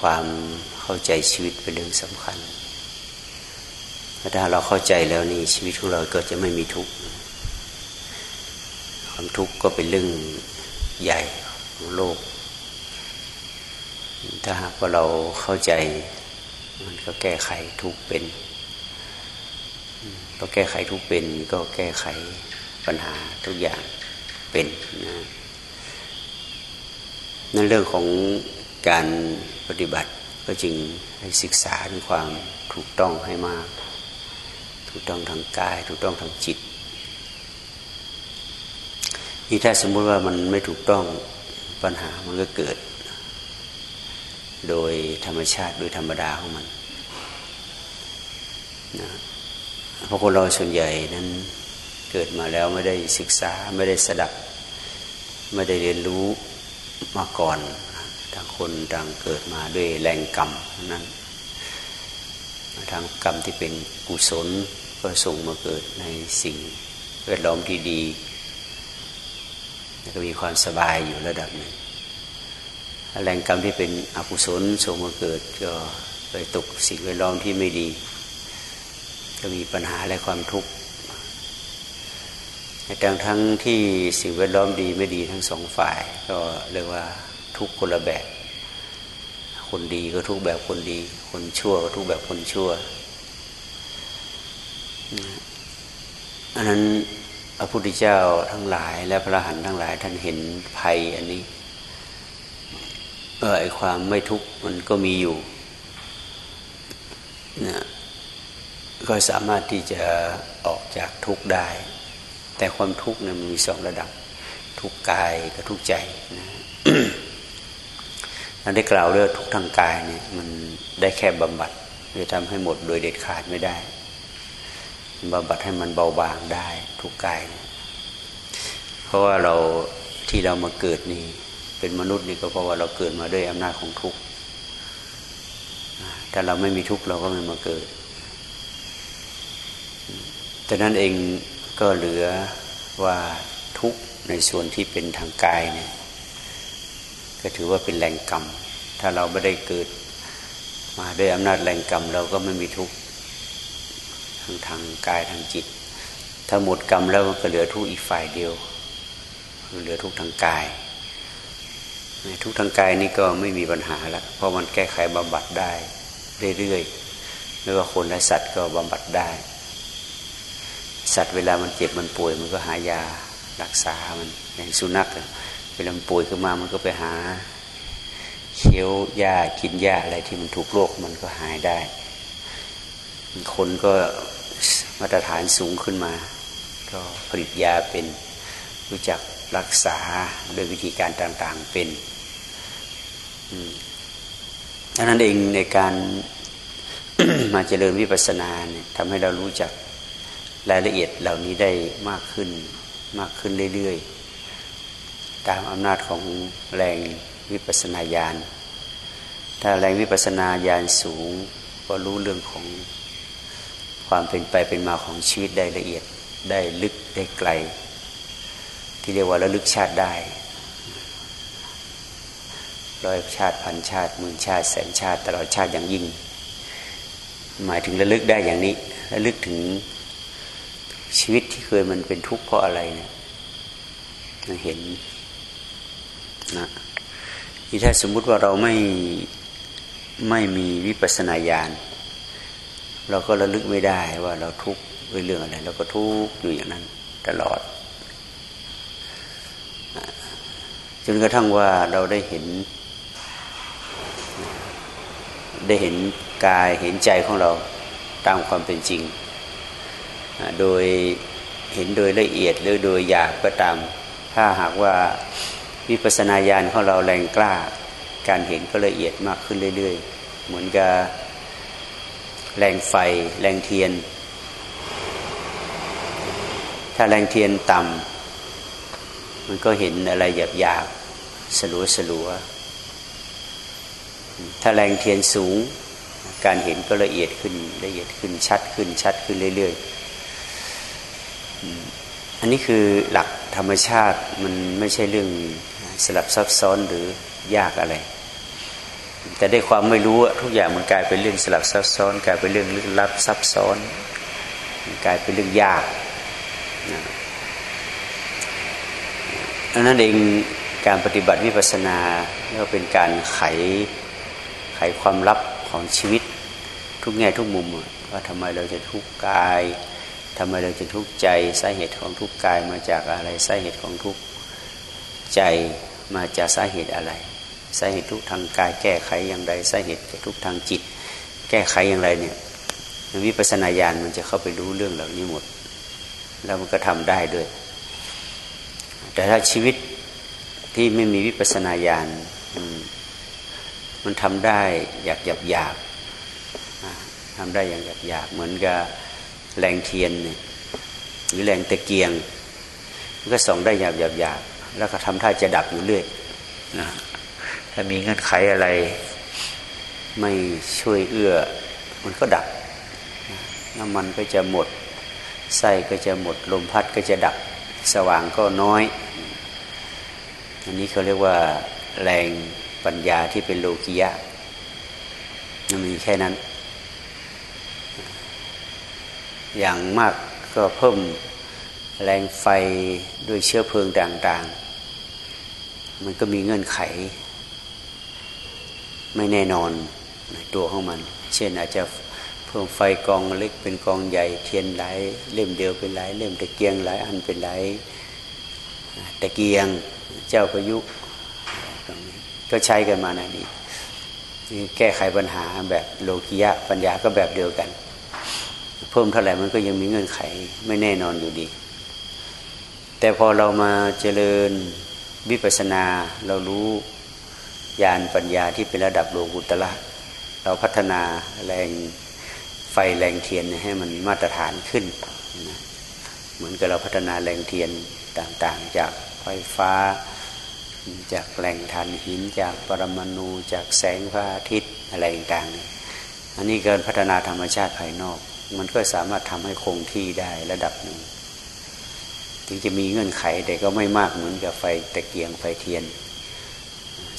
ความเข้าใจชีวิตเป็นเรื่องสำคัญถ้าเราเข้าใจแล้วนี่ชีวิตของเราก็จะไม่มีทุกข์ความทุกข์ก็เป็นเรื่องใหญ่ของโลก ถ้าหากว่าเราเข้าใจ มันก็แก้ไขทุกเป็นพอแก้ไขทุกเป็นก็แก้ไขปัญหาทุกอย่างเป็นนะนั่นเรื่องของ การปฏิบัติก็จึงให้ศึกษาถึงความถูกต้องให้มาก ถูกต้องทางกาย ถูกต้องทางจิตนี่ถ้าสมมุติว่ามันไม่ถูกต้องปัญหามันก็เกิด โดยธรรมชาติโดยธรรมดาของมันนะเพราะคนเราส่วนใหญ่นั้นเกิดมาแล้วไม่ได้ศึกษาไม่ได้สดับ ไม่ได้เรียนรู้มาก่อน ต่างคนต่างเกิดมาด้วยแรงกรรมนั้นทางกรรมที่เป็นกุศลก็ส่งมาเกิดในสิ่งแวดล้อมที่ดีก็มีความสบายอยู่ระดับหนึ่งแรงกรรมที่เป็นอกุศลส่งมาเกิดก็ไปตกสิ่งแวดล้อมที่ไม่ดี ก็มีปัญหาและความทุกข์แต่ทั้งที่สิ่งแวดล้อมดีไม่ดีทั้งสองฝ่าย ก็เรียกว่า ทุกคนละแบบ คนดีก็ทุกแบบคนดี คนชั่วก็ทุกแบบคนชั่วอันนั้นพระพุทธเจ้าทั้งหลาย และพระหันทั้งหลายท่านเห็นภัยอันนี้เออไอความไม่ทุกข์มันก็มีอยู่นะก็สามารถที่จะออกจากทุกข์ได้ แต่ความทุกข์เนี่ยมันมีสองระดับ ทุกกายกับทุกใจนะ เราได้กล่าวเรื่องทุกทางกายเนี่ยมันได้แค่บำบัดจะทำให้หมดโดยเด็ดขาดไม่ได้บำบัดให้มันเบาบางได้ทุกกาย เพราะว่าเราที่เรามาเกิดนี่ เป็นมนุษย์นี่ก็เพราะว่าเราเกิดมาด้วยอำนาจของทุกข์ถ้าเราไม่มีทุกข์เราก็ไม่มาเกิดแต่นั้นเองก็เหลือว่าทุกข์ในส่วนที่เป็นทางกายเนี่ย ก็ถือว่าเป็นแรงกรรม ถ้าเราไม่ได้เกิดมาด้วยอำนาจแรงกรรม เราก็ไม่มีทุกข์ทางทางกายทางจิต ถ้าหมดกรรมแล้วก็เหลือทุกข์อีกฝ่ายเดียวคือเหลือทุกข์ทางกาย ทุกข์ทางกายนี่ก็ไม่มีปัญหาแล้วเพราะมันแก้ไขบำบัดได้เรื่อยๆไม่ว่าคนและสัตว์ก็บำบัดได้ สัตว์เวลามันเจ็บมันป่วย มันก็หายารักษามันอย่างสุนัข เวลาป่วยขึ้นมามันก็ไปหาเคี้ยวหญ้ากินหญ้าอะไรที่มันถูกโรคมันก็หายได้ คนก็มาตรฐานสูงขึ้นมา ก็ผลิตยาเป็นรู้จักรักษาโดยวิธีการต่างๆเป็นดังนั้นเองในการมาเจริญวิปัสสนาเนี่ยทำให้เรารู้จักรายละเอียดเหล่านี้ได้มากขึ้นมากขึ้นเรื่อยๆ ตามอำนาจของแรงวิปัสนาญาณ ถ้าแรงวิปัสนาญาณสูงก็รู้เรื่องของความเป็นไปเป็นมาของชีวิตได้ละเอียดได้ลึกได้ไกล ที่เรียกว่าระลึกชาติได้ร้อยชาติพันชาติหมื่นชาติแสนชาติตลอดชาติอย่างยิ่ง หมายถึงระลึกได้อย่างนี้ระลึกถึงชีวิตที่เคยมันเป็นทุกข์เพราะอะไรเนี่ยเห็น นะที่ถ้าสมมุติว่าเราไม่ไม่มีวิปัสนาญาณเราก็ระลึกไม่ได้ว่าเราทุกข์เรื่องอะไรเราก็ทุกข์อยู่อย่างนั้นตลอดจนกระทั่งว่าเราได้เห็น ได้เห็นกายเห็นใจของเราตามความเป็นจริง โดยเห็นโดยละเอียดหรือโดยหยาบก็ตาม ถ้าหากว่า วิปัสนาญาณของเราแรงกล้า การเห็นก็ละเอียดมากขึ้นเรื่อย ๆ เหมือนกับแรงไฟ แรงเทียน ถ้าแรงเทียนต่ำมันก็เห็นอะไรหยาบๆสลัวสลัวถ้าแรงเทียนสูง การเห็นก็ละเอียดขึ้นละเอียดขึ้นชัดขึ้นชัดขึ้นเรื่อย ๆ อันนี้คือหลักธรรมชาติมันไม่ใช่เรื่อง สลับซับซ้อนหรือยากอะไร แต่ได้ความไม่รู้ทุกอย่างมันกลายเป็นเรื่องสลับซับซ้อนกลายเป็นเรื่องลึกลับซับซ้อนกลายเป็นเรื่องยากดังนั้นเองการปฏิบัติวิปัสสนาก็เป็นการไขไขความลับของชีวิตทุกแง่ทุกมุมว่าทำไมเราจะทุกข์กายทำไมเราจะทุกข์ใจสาเหตุของทุกข์กายมาจากอะไรสาเหตุของทุกข์ใจ มาจากสาเหตุอะไร สาเหตุทุกทางกายแก้ไขอย่างไร สาเหตุทุกทางจิต แก้ไขอย่างไรเนี่ยวิปัสนาญาณมันจะเข้าไปรู้เรื่องเหล่านี้หมด แล้วมันก็ทำได้ด้วย แต่ถ้าชีวิตที่ไม่มีวิปัสนาญาณมันทำได้อยากหยาบหยาบทำได้อย่างหยาบหยาบเหมือนกับแรงเทียนเนี่ยหรือแรงตะเกียง มันก็ส่องได้หยาบหยาบหยาบ แล้วก็ทำท่าจะดับอยู่เรื่อยนะถ้ามีเงื่อนไขอะไร ไม่ช่วยเอื้อ มันก็ดับ น้ำมันก็จะหมดไส้ก็จะหมดลมพัดก็จะดับสว่างก็น้อย อันนี้เขาเรียกว่าแรงปัญญาที่เป็นโลกิยะมันมีแค่นั้น อย่างมากก็เพิ่มแรงไฟด้วยเชื้อเพลิงต่าง ๆ มันก็มีเงื่อนไข ไม่แน่นอนในตัวของมัน เช่นอาจจะเพิ่มไฟกองเล็กเป็นกองใหญ่เทียนหลายเล่มเดียวเป็นหลายเล่มตะเกียงหลายอันเป็นหลายตะเกียงเจ้าประยุกก็ใช้กันมาในนี้แก้ไขปัญหาแบบโลกิยะปัญญาก็แบบเดียวกัน เพิ่มเท่าไหร่มันก็ยังมีเงื่อนไขไม่แน่นอนอยู่ดี แต่พอเรามาเจริญ วิปัสนาเรารู้ญาณปัญญาที่เป็นระดับโลกุตละเราพัฒนาแรงไฟแรงเทียนให้มันมาตรฐานขึ้นนะเหมือนกับเราพัฒนาแรงเทียนต่างๆ จากไฟฟ้า จากแหล่งถ่านหิน จากปรมาณูจากแสงพระอาทิตย์อะไรต่างๆอันนี้เกินพัฒนาธรรมชาติภายนอก มันก็สามารถทำให้คงที่ได้ระดับหนึ่ง ถึงจะมีเงื่อนไขแต่ก็ไม่มากเหมือนกับไฟตะเกียงไฟเทียน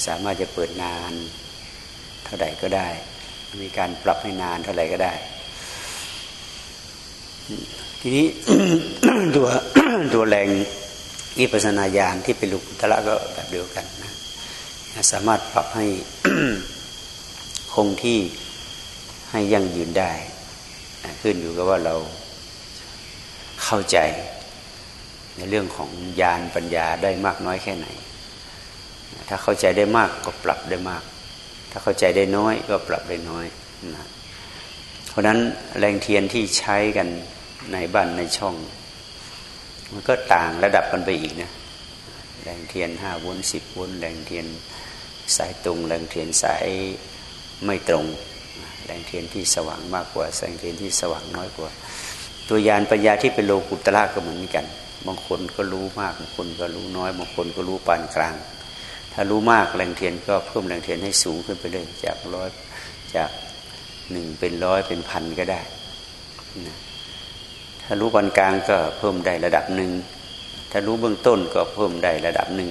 สามารถจะเปิดนาน เท่าใดก็ได้ มีการปรับให้นานเท่าไหร่ก็ได้ ทีนี้ตัวตัวแรงอิปัสนาญาณที่เป็นลุกุตระก็แบบเดียวกันนะสามารถปรับให้คงที่ให้ยั่งยืนได้ ขึ้นอยู่กับว่าเราเข้าใจ ในเรื่องของญาณปัญญาได้มากน้อยแค่ไหน ถ้าเข้าใจได้มากก็ปรับได้มาก ถ้าเข้าใจได้น้อยก็ปรับได้น้อยนะเพราะนั้นแรงเทียนที่ใช้กันในบ้านในช่อง มันก็ต่างระดับกันไปอีกนะแรงเทียนห้าวนสิบวนแรงเทียนสายตรง แรงเทียนสายไม่ตรง แรงเทียนที่สว่างมากกว่าแสงเทียนที่สว่างน้อยกว่า ตัวยานปัญญาที่เป็นโลกุตระก็เหมือนกัน บางคนก็รู้มากบางคนก็รู้น้อย บางคนก็รู้ปานกลาง ถ้ารู้มากแรงเทียนก็เพิ่มแรงเทียนให้สูงขึ้นไปเลยจากร้อยจากหนึ่งเป็นร้อยเป็นพันก็ได้นะถ้ารู้ปานกลางก็เพิ่มได้ระดับหนึ่งถ้ารู้เบื้องต้นก็เพิ่มได้ระดับหนึ่ง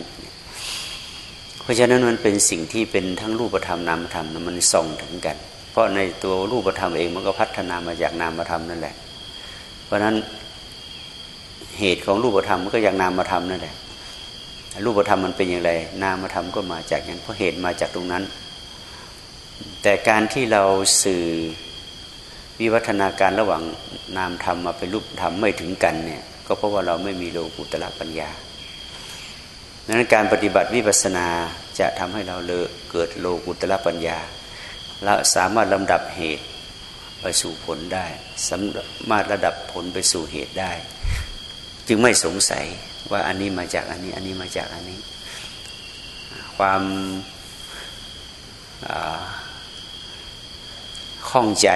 เพราะฉะนั้นมันเป็นสิ่งที่เป็นทั้งรูปธรรมนามธรรมมันส่องถึงกัน เพราะในตัวรูปธรรมเองมันก็พัฒนามาจากนามธรรมนั่นแหละ เพราะฉะนั้น เหตุของรูปธรรมมันก็อย่างนามธรรมนั่นแหละรูปธรรมมันเป็นอย่างไร นามธรรมก็มาจากอย่างเพราะเหตุมาจากตรงนั้น แต่การที่เราสื่อวิวัฒนาการระหว่างนามธรรมมาเป็นรูปธรรมไม่ถึงกันเนี่ยก็เพราะว่าเราไม่มีโลกุตละปัญญาดังนั้นการปฏิบัติวิปัสนาจะทำให้เราเลเกิดโลกุตละปัญญาและสามารถลำดับเหตุไปสู่ผลได้ สามารถระดับผลไปสู่เหตุได้ จึงไม่สงสัยว่าอันนี้มาจากอันนี้ อันนี้มาจากอันนี้ ความข้องใจ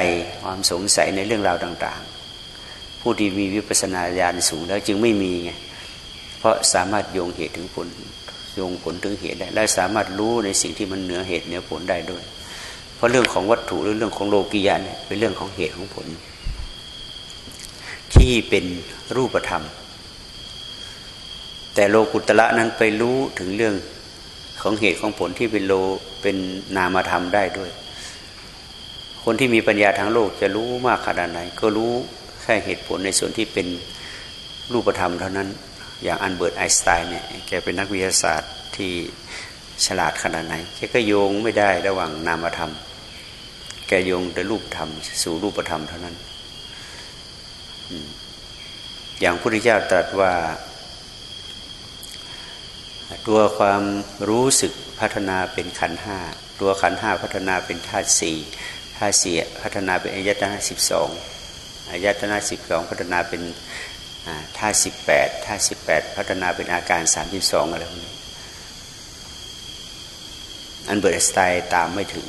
ความสงสัยในเรื่องราวต่าง ๆ ผู้ที่มีวิปัสสนาญาณสูงแล้วจึงไม่มีไงเพราะสามารถโยงเหตุถึงผลโยงผลถึงเหตุได้และสามารถรู้ในสิ่งที่มันเหนือเหตุเหนือผลได้ด้วย เพราะเรื่องของวัตถุหรือเรื่องของโลกิยาเนี่ยเป็นเรื่องของเหตุของผล ที่เป็นรูปธรรม แต่โลกุตระนั้นไปรู้ถึงเรื่องของเหตุของผลที่เป็นโลเป็นนามธรรมได้ด้วย คนที่มีปัญญาทางโลกจะรู้มากขนาดไหน ก็รู้แค่เหตุผลในส่วนที่เป็นรูปธรรมเท่านั้น อย่างอันเบิร์ตไอน์สไตน์เนี่ยแกเป็นนักวิทยาศาสตร์ที่ฉลาดขนาดไหนแกก็โยงไม่ได้ระหว่างนามธรรม แกโยงแต่รูปธรรม สู่รูปธรรมเท่านั้น อย่างพระพุทธเจ้าตรัสว่า ตัวความรู้สึกพัฒนาเป็นขันห้าตัวขันห้าพัฒนาเป็นธาตุสี่ธาตุสี่พัฒนาเป็นอายตนะสิบสองอายตนะสิบสองพัฒนาเป็นธาตุสิบแปดธาตุสิบแปดพัฒนาเป็นอาการสามสิบสองอะไรพวกนี้อันเบิร์ตสไตน์ตามไม่ถึง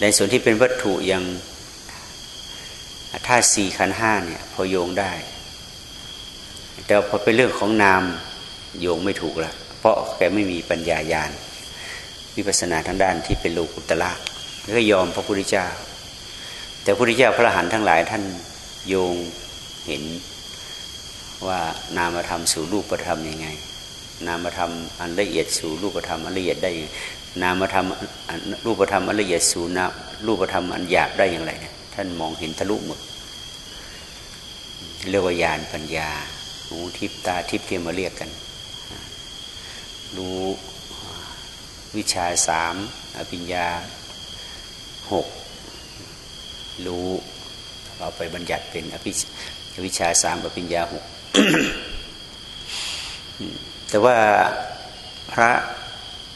ในส่วนที่เป็นวัตถุยังธาตุสี่ขันห้าเนี่ยพอโยงได้ แต่พอเป็นเรื่องของนาม โยงไม่ถูกละเพราะแกไม่มีปัญญายาณวิปัสนาทางด้านที่เป็นโลกุตละก็ยอมพระพุทธเจ้า แต่พระพุทธเจ้าพระอรหันต์ทั้งหลายท่านโยงเห็นว่านามธรรมสู่รูปธรรมยังไง นามธรรมอันละเอียดสู่รูปธรรมอันละเอียดได้ยังนามธรรมรูปธรรมอันละเอียดสู่นารูปธรรมอันหยาบได้อย่างไรเนี่ยท่านมองเห็นทะลุหมดเรียกว่าญาณปัญญาหูทิพตาทิพเที่มาเรียกกัน รู้วิชาสามอภิญญาหกรู้เราไปบัญญัติเป็นอภิวิชาสามอภิญญาหกแต่ว่าพระ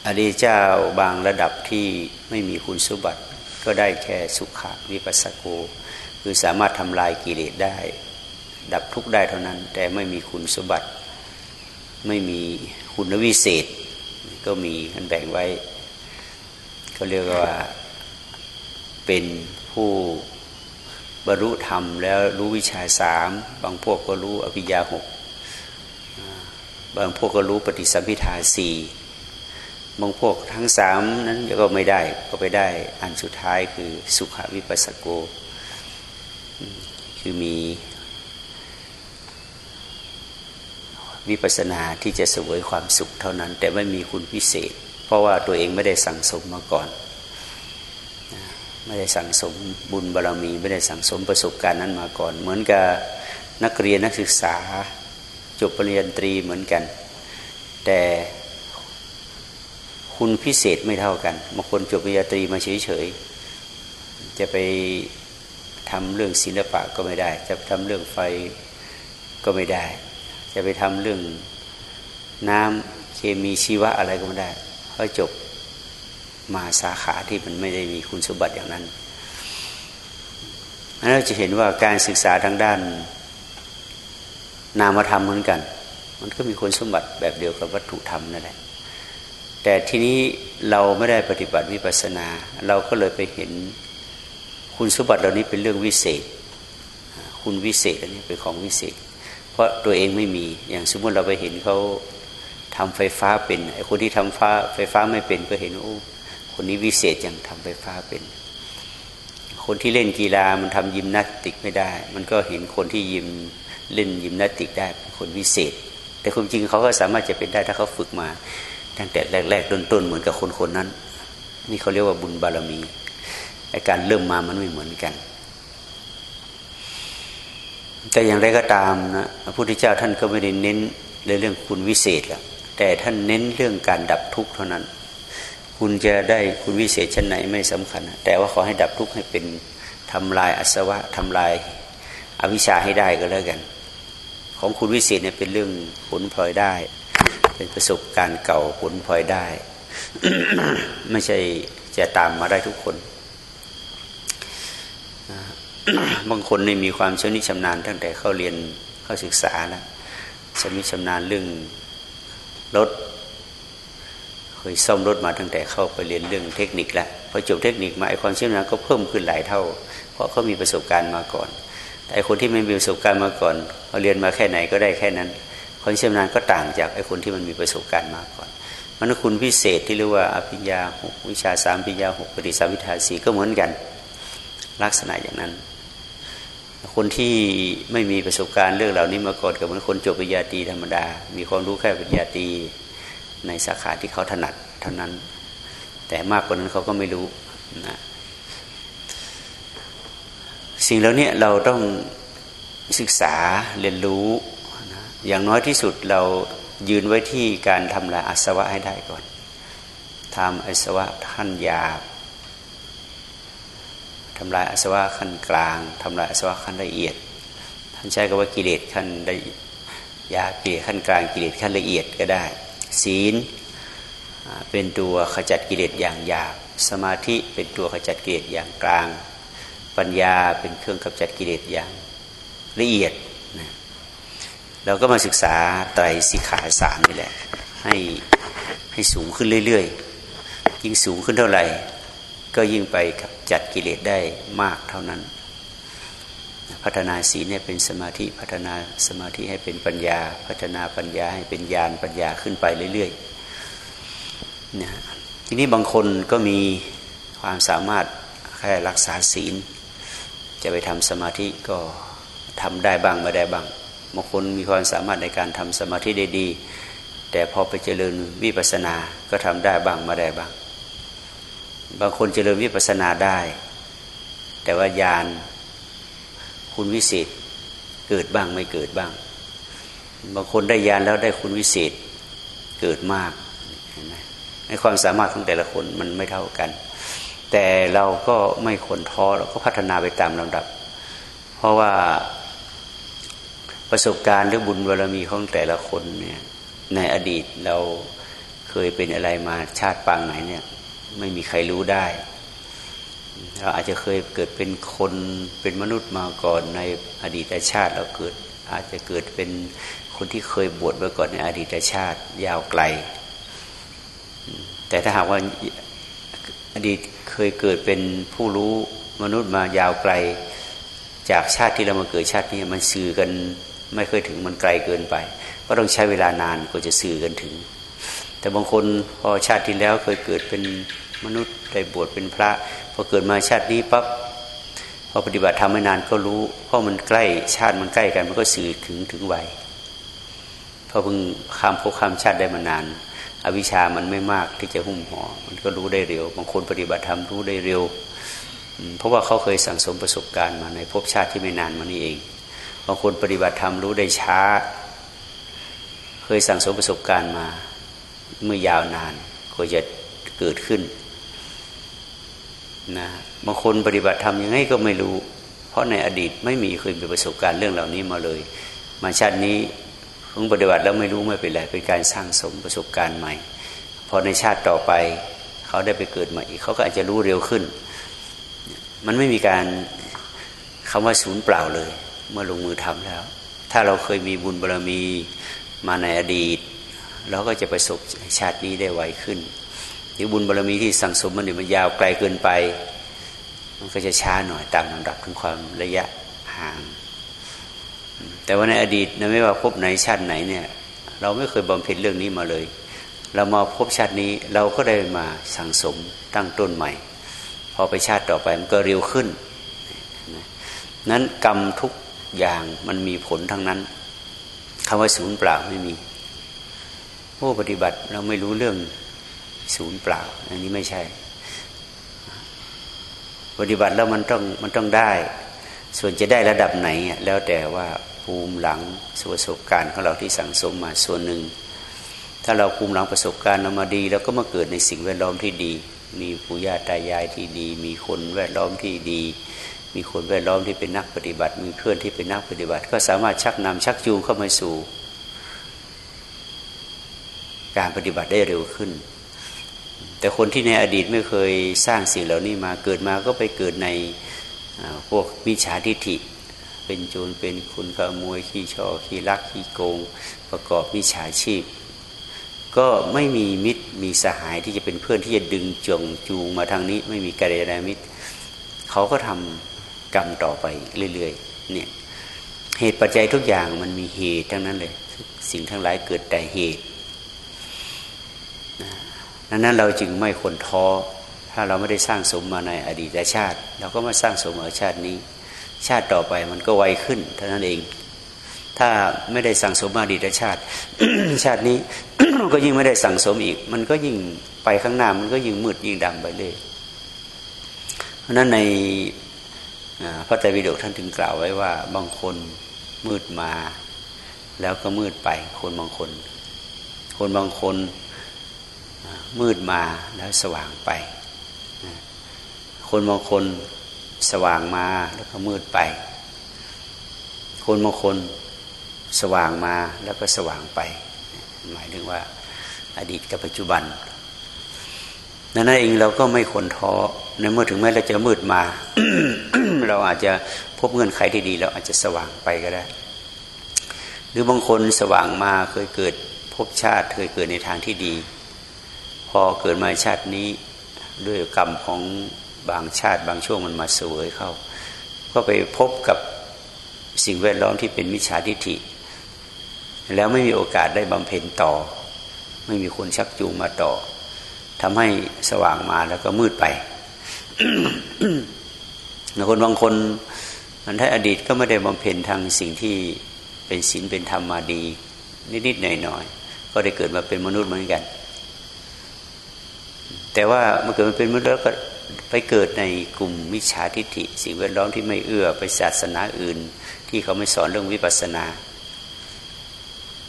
อริยเจ้าบางระดับที่ไม่มีคุณสมบัติก็ได้แค่สุขวิปัสสโก คือสามารถทำลายกิเลสได้ ดับทุกข์ได้เท่านั้น แต่ไม่มีคุณสมบัติไม่มี คุณวิเศษ ก็มีกันแบ่งไว้เขาเรียกว่าเป็นผู้บรรลุธรรม แล้วรู้วิชาสามบางพวกก็รู้อภิญญาหกบางพวกก็รู้ปฏิสัมพิทาสี่บางพวกทั้งสามนั้นก็ไม่ได้ก็ไปได้อันสุดท้ายคือสุขวิปัสสโก คือมี วิปัสนาที่จะสวยความสุขเท่านั้น แต่ไม่มีคุณพิเศษ เพราะว่าตัวเองไม่ได้สั่งสมมาก่อน ไม่ได้สั่งสมบุญบารรมี ไม่ได้สั่งสมประสบการณ์นั้นมาก่อน เหมือนกับนักเรียนนักศึกษาจบปริญญาตรีเหมือนกัน แต่คุณพิเศษไม่เท่ากันบางคนจบปริญญาตรีมาเฉยๆจะไปทำเรื่องศิลปะก็ไม่ได้ จะทำเรื่องไฟก็ไม่ได้ จะไปทำเรื่องน้ำเคมีชีวะอะไรก็ไม่ได้เพราะจบมาสาขาที่มันไม่ได้มีคุณสมบัติอย่างนั้นเราจะเห็นว่าการศึกษาทางด้าน นามธรรมเหมือนกัน มันก็มีคุณสมบัติแบบเดียวกับวัตถุธรรมนั่นแหละแต่ทีนี้เราไม่ได้ปฏิบัติวิปัสนา เราก็เลยไปเห็นคุณสมบัติเหล่านี้เป็นเรื่องวิเศษ คุณวิเศษอันนี้เป็นของวิเศษ เพราะตัวเองไม่มี อย่างสมมติเราไปเห็นเขาทำไฟฟ้าเป็นไอ้คนที่ทำฟ้าไฟฟ้าไม่เป็นก็เห็นโอ้คนนี้วิเศษอย่างทำไฟฟ้าเป็น คนที่เล่นกีฬามันทำยิมนาสติกไม่ได้ มันก็เห็นคนที่ยิมเล่นยิมนาติกได้เป็นคนวิเศษ แต่ความจริงเขาก็สามารถจะเป็นได้ถ้าเขาฝึกมา ตั้งแต่แรก ๆ ต้นๆเหมือนกับคนคนนั้น นี่เขาเรียกว่าบุญบารมีไอการเริ่มมามันไม่เหมือนกัน แต่อย่างไรก็ตามนะพระพุทธเจ้าท่านก็ไม่ได้เน้นในเรื่องคุณวิเศษหรอกแต่ท่านเน้นเรื่องการดับทุกข์เท่านั้น คุณจะได้คุณวิเศษชั้นไหนไม่สำคัญ แต่ว่าขอให้ดับทุกข์ให้เป็นทำลายอสวะทำลายอวิชชาให้ได้ก็แล้วกัน ของคุณวิเศษเนี่ยเป็นเรื่องผลพลอยได้ เป็นประสบการณ์เก่าผลพลอยได้ ไม่ใช่จะตามมาได้ทุกคน บางคนนี่มีความชำนิชำนาญตั้งแต่เข้าเรียนเข้าศึกษาแล้วชำนิชำนาญเรื่องรถเคยซ่อมรถมาตั้งแต่เข้าไปเรียนเรื่องเทคนิคแล้วพอจบเทคนิคมาไอความชำนาญก็เพิ่มขึ้นหลายเท่า เพราะเขามีประสบการณ์มาก่อน แต่คนที่ไม่มีประสบการณ์มาก่อนเขาเรียนมาแค่ไหนก็ได้แค่นั้นคนเชี่ยวชาญก็ต่างจากไอคนที่มันมีประสบการณ์มาก่อนมันคุณพิเศษที่เรียกว่าอภิญญาหกวิชาสามปิญญาหกปฏิสัมพิทาสีก็เหมือนกัน ลักษณะอย่างนั้น คนที่ไม่มีประสบการณ์เรื่องเหล่านี้มาก่อนกับเหมือนคนจบปริญญาตรีธรรมดา มีความรู้แค่ปริญญาตรีในสาขาที่เขาถนัดเท่านั้น แต่มากกว่านั้นเขาก็ไม่รู้นะสิ่งเหล่านี้เราต้องศึกษาเรียนรู้นะอย่างน้อยที่สุดเรายืนไว้ที่การทำลายอาสวะให้ได้ก่อนทำอาสวะขั้นยา ทำลายอาสวะขั้นกลางทำลายอาสวะขั้นละเอียด ท่านใช้คำว่ากิเลสขั้นละยากิเลสขั้นกลางกิเลสขั้นละเอียดก็ได้ ศีลเป็นตัวขจัดกิเลสอย่างหยาบสมาธิเป็นตัวขจัดกิเลสอย่างกลาง ปัญญาเป็นเครื่องขจัดกิเลสอย่างละเอียดนะเราก็มาศึกษาไตรสิกขาสามนี่แหละ ให้ให้สูงขึ้นเรื่อยๆยิ่งสูงขึ้นเท่าไหร่ ก็ยิ่งไปจัดกิเลสได้มากเท่านั้น พัฒนาศีลให้เป็นสมาธิพัฒนาสมาธิให้เป็นปัญญา พัฒนาปัญญาให้เป็นญาณปัญญาขึ้นไปเรื่อยๆนะทีนี้บางคนก็มีความสามารถแค่รักษาศีล จะไปทำสมาธิก็ทำได้บ้างไม่ได้บ้างบางคนมีความสามารถในการทำสมาธิได้ดี แต่พอไปเจริญวิปัสสนาก็ทำได้บ้างไม่ได้บ้าง บางคนเจริญวิปัสสนาได้ แต่ว่าญาณคุณวิเศษเกิดบ้างไม่เกิดบ้าง บางคนได้ญาณแล้วได้คุณวิเศษเกิดมากเห็นไหมในความสามารถของแต่ละคนมันไม่เท่ากัน แต่เราก็ไม่ขนท้อเราก็พัฒนาไปตามลำดับ เพราะว่าประสบการณ์หรือบุญบารมีของแต่ละคนเนี่ยในอดีตเราเคยเป็นอะไรมาชาติปางไหนเนี่ย ไม่มีใครรู้ได้ เราอาจจะเคยเกิดเป็นคนเป็นมนุษย์มาก่อนในอดีตชาติเราเกิด อาจจะเกิดเป็นคนที่เคยบวชมาก่อนในอดีตชาติยาวไกล แต่ถ้าหากว่าอดีตเคยเกิดเป็นผู้รู้มนุษย์มายาวไกล จากชาติที่เรามาเกิดชาตินี้มันสื่อกันไม่เคยถึงมันไกลเกินไป ก็ต้องใช้เวลานานกว่าจะสื่อกันถึง แต่บางคนพอชาติที่แล้วเคยเกิดเป็นมนุษย์ได้บวชเป็นพระพอเกิดมาชาตินี้ปั๊บพอปฏิบัติทำไม่นานก็รู้ เพราะมันใกล้ชาติมันใกล้กันมันก็สื่อถึงถึงไวพอเพิ่งข้ามภพข้ามชาติได้มานาน อวิชามันไม่มากที่จะหุ้มห่อมันก็รู้ได้เร็ว บางคนปฏิบัติธรรมรู้ได้เร็ว เพราะว่าเขาเคยสั่งสมประสบการณ์มาในภพชาติที่ไม่นานมานี้เอง บางคนปฏิบัติธรรมรู้ได้ช้า เคยสั่งสมประสบการณ์มา เมื่อยาวนานก็จะเกิดขึ้นนะบางคนปฏิบัติธรรมยังไงก็ไม่รู้ เพราะในอดีตไม่มีเคยมีประสบการณ์เรื่องเหล่านี้มาเลย มาชาตินี้เพิ่งปฏิบัติแล้วไม่รู้ไม่เป็นไรเป็นการสร้างสมประสบการณ์ใหม่พอในชาติต่อไปเขาได้ไปเกิดใหม่อีกเขาก็อาจจะรู้เร็วขึ้น มันไม่มีการคำว่าศูนย์เปล่าเลย เมื่อลงมือทำแล้ว ถ้าเราเคยมีบุญบารรมีมาในอดีต เราก็จะประสบชาตินี้ได้ไวขึ้นหรือบุญบารรมีที่สั่งสมมันเนี่ยมันยาวไกลเกินไป มันก็จะช้าหน่อยตามลำดับของความระยะห่าง แต่ว่าในอดีตนะไม่ว่าพบไหนชาติไหนเนี่ย เราไม่เคยบำเพ็ญเรื่องนี้มาเลย เรามาพบชาตินี้เราก็ได้มาสั่งสมตั้งต้นใหม่ พอไปชาติต่อไปมันก็เร็วขึ้นนั้นกรรมทุกอย่างมันมีผลทั้งนั้นคำว่าศูนย์เปล่าไม่มี ผู้ปฏิบัติเราไม่รู้เรื่องศูนย์เปล่า อันนี้ไม่ใช่ ปฏิบัติแล้วมันต้องมันต้องได้ ส่วนจะได้ระดับไหน แล้วแต่ว่าภูมิหลังประสบการณ์ของเราที่สั่งสมมาส่วนหนึ่ง ถ้าเราภูมิหลังประสบการณ์เรามาดีเราก็มาเกิดในสิ่งแวดล้อมที่ดี มีปู่ย่าตายายที่ดี มีคนแวดล้อมที่ดี มีคนแวดล้อมที่เป็นนักปฏิบัติ มีเพื่อนที่เป็นนักปฏิบัติ ก็สามารถชักนำชักจูงเข้ามาสู่ การปฏิบัติได้เร็วขึ้น แต่คนที่ในอดีตไม่เคยสร้างสิ่งเหล่านี้มาเกิดมาก็ไปเกิดในพวกมิจฉาทิฏฐิ เป็นโจรเป็นคุณขโมยขี้ชอขี้ลักขี้โกง ประกอบมิจฉาชีพ ก็ไม่มีมิตรมีสหายที่จะเป็นเพื่อนที่จะดึงจงจูงมาทางนี้ ไม่มีกระเดามิตรเขาก็ทำกรรมต่อไปเรื่อยๆเนี่ยเหตุปัจจัยทุกอย่างมันมีเหตุทั้งนั้นเลย สิ่งทั้งหลายเกิดแต่เหตุ ดังนั้นเราจึงไม่ควรท้อ ถ้าเราไม่ได้สร้างสมมาในอดีตชาติ เราก็มาสร้างสมในชาตินี้ ชาติต่อไปมันก็ไวขึ้นเท่านั้นเอง ถ้าไม่ได้สั่งสมมาอดีตชาติ ชาตินี้ก็ยิ่งไม่ได้สั่งสมอีก มันก็ยิ่งไปข้างหน้ามันก็ยิ่งมืดยิ่งดำไปเลยเพราะนั้นในพระไตรปิฎกท่านถึงกล่าวไว้ว่าบางคนมืดมา แล้วก็มืดไป คนบางคน คนบางคน มืดมาแล้วสว่างไป คนบางคนสว่างมาแล้วก็มืดไป คนบางคนสว่างมาแล้วก็สว่างไป หมายถึงว่าอดีตกับปัจจุบันนั่นเองเราก็ไม่ควรท้อในเมื่อถึงแม้เราจะมืดมา เราอาจจะพบเงื่อนไขที่ดีเราอาจจะสว่างไปก็ได้ หรือบางคนสว่างมาเคยเกิดพบชาติเคยเกิดในทางที่ดี พอเกิดมาชาตินี้ด้วยกรรมของบางชาติบางช่วงมันมาเสวยเข้า ก็ไปพบกับสิ่งแวดล้อมที่เป็นมิจฉาทิฏฐิ แล้วไม่มีโอกาสได้บำเพ็ญต่อ ไม่มีคนชักจูงมาต่อทำให้สว่างมาแล้วก็มืดไปคนบางคนมันถ้าอดีตก็ไม่ได้บำเพ็ญทางสิ่งที่เป็นศีลเป็นธรรมมาดี นิดๆหน่อยๆก็ได้เกิดมาเป็นมนุษย์เหมือนกัน แต่ว่าเมื่อเกิดมาเป็นมนุษย์แล้วก็ไปเกิดในกลุ่มมิจฉาทิฏฐิสิ่งแวดล้อมที่ไม่เอื้อไปศาสนาอื่น ที่เขาไม่สอนเรื่องวิปัสสนา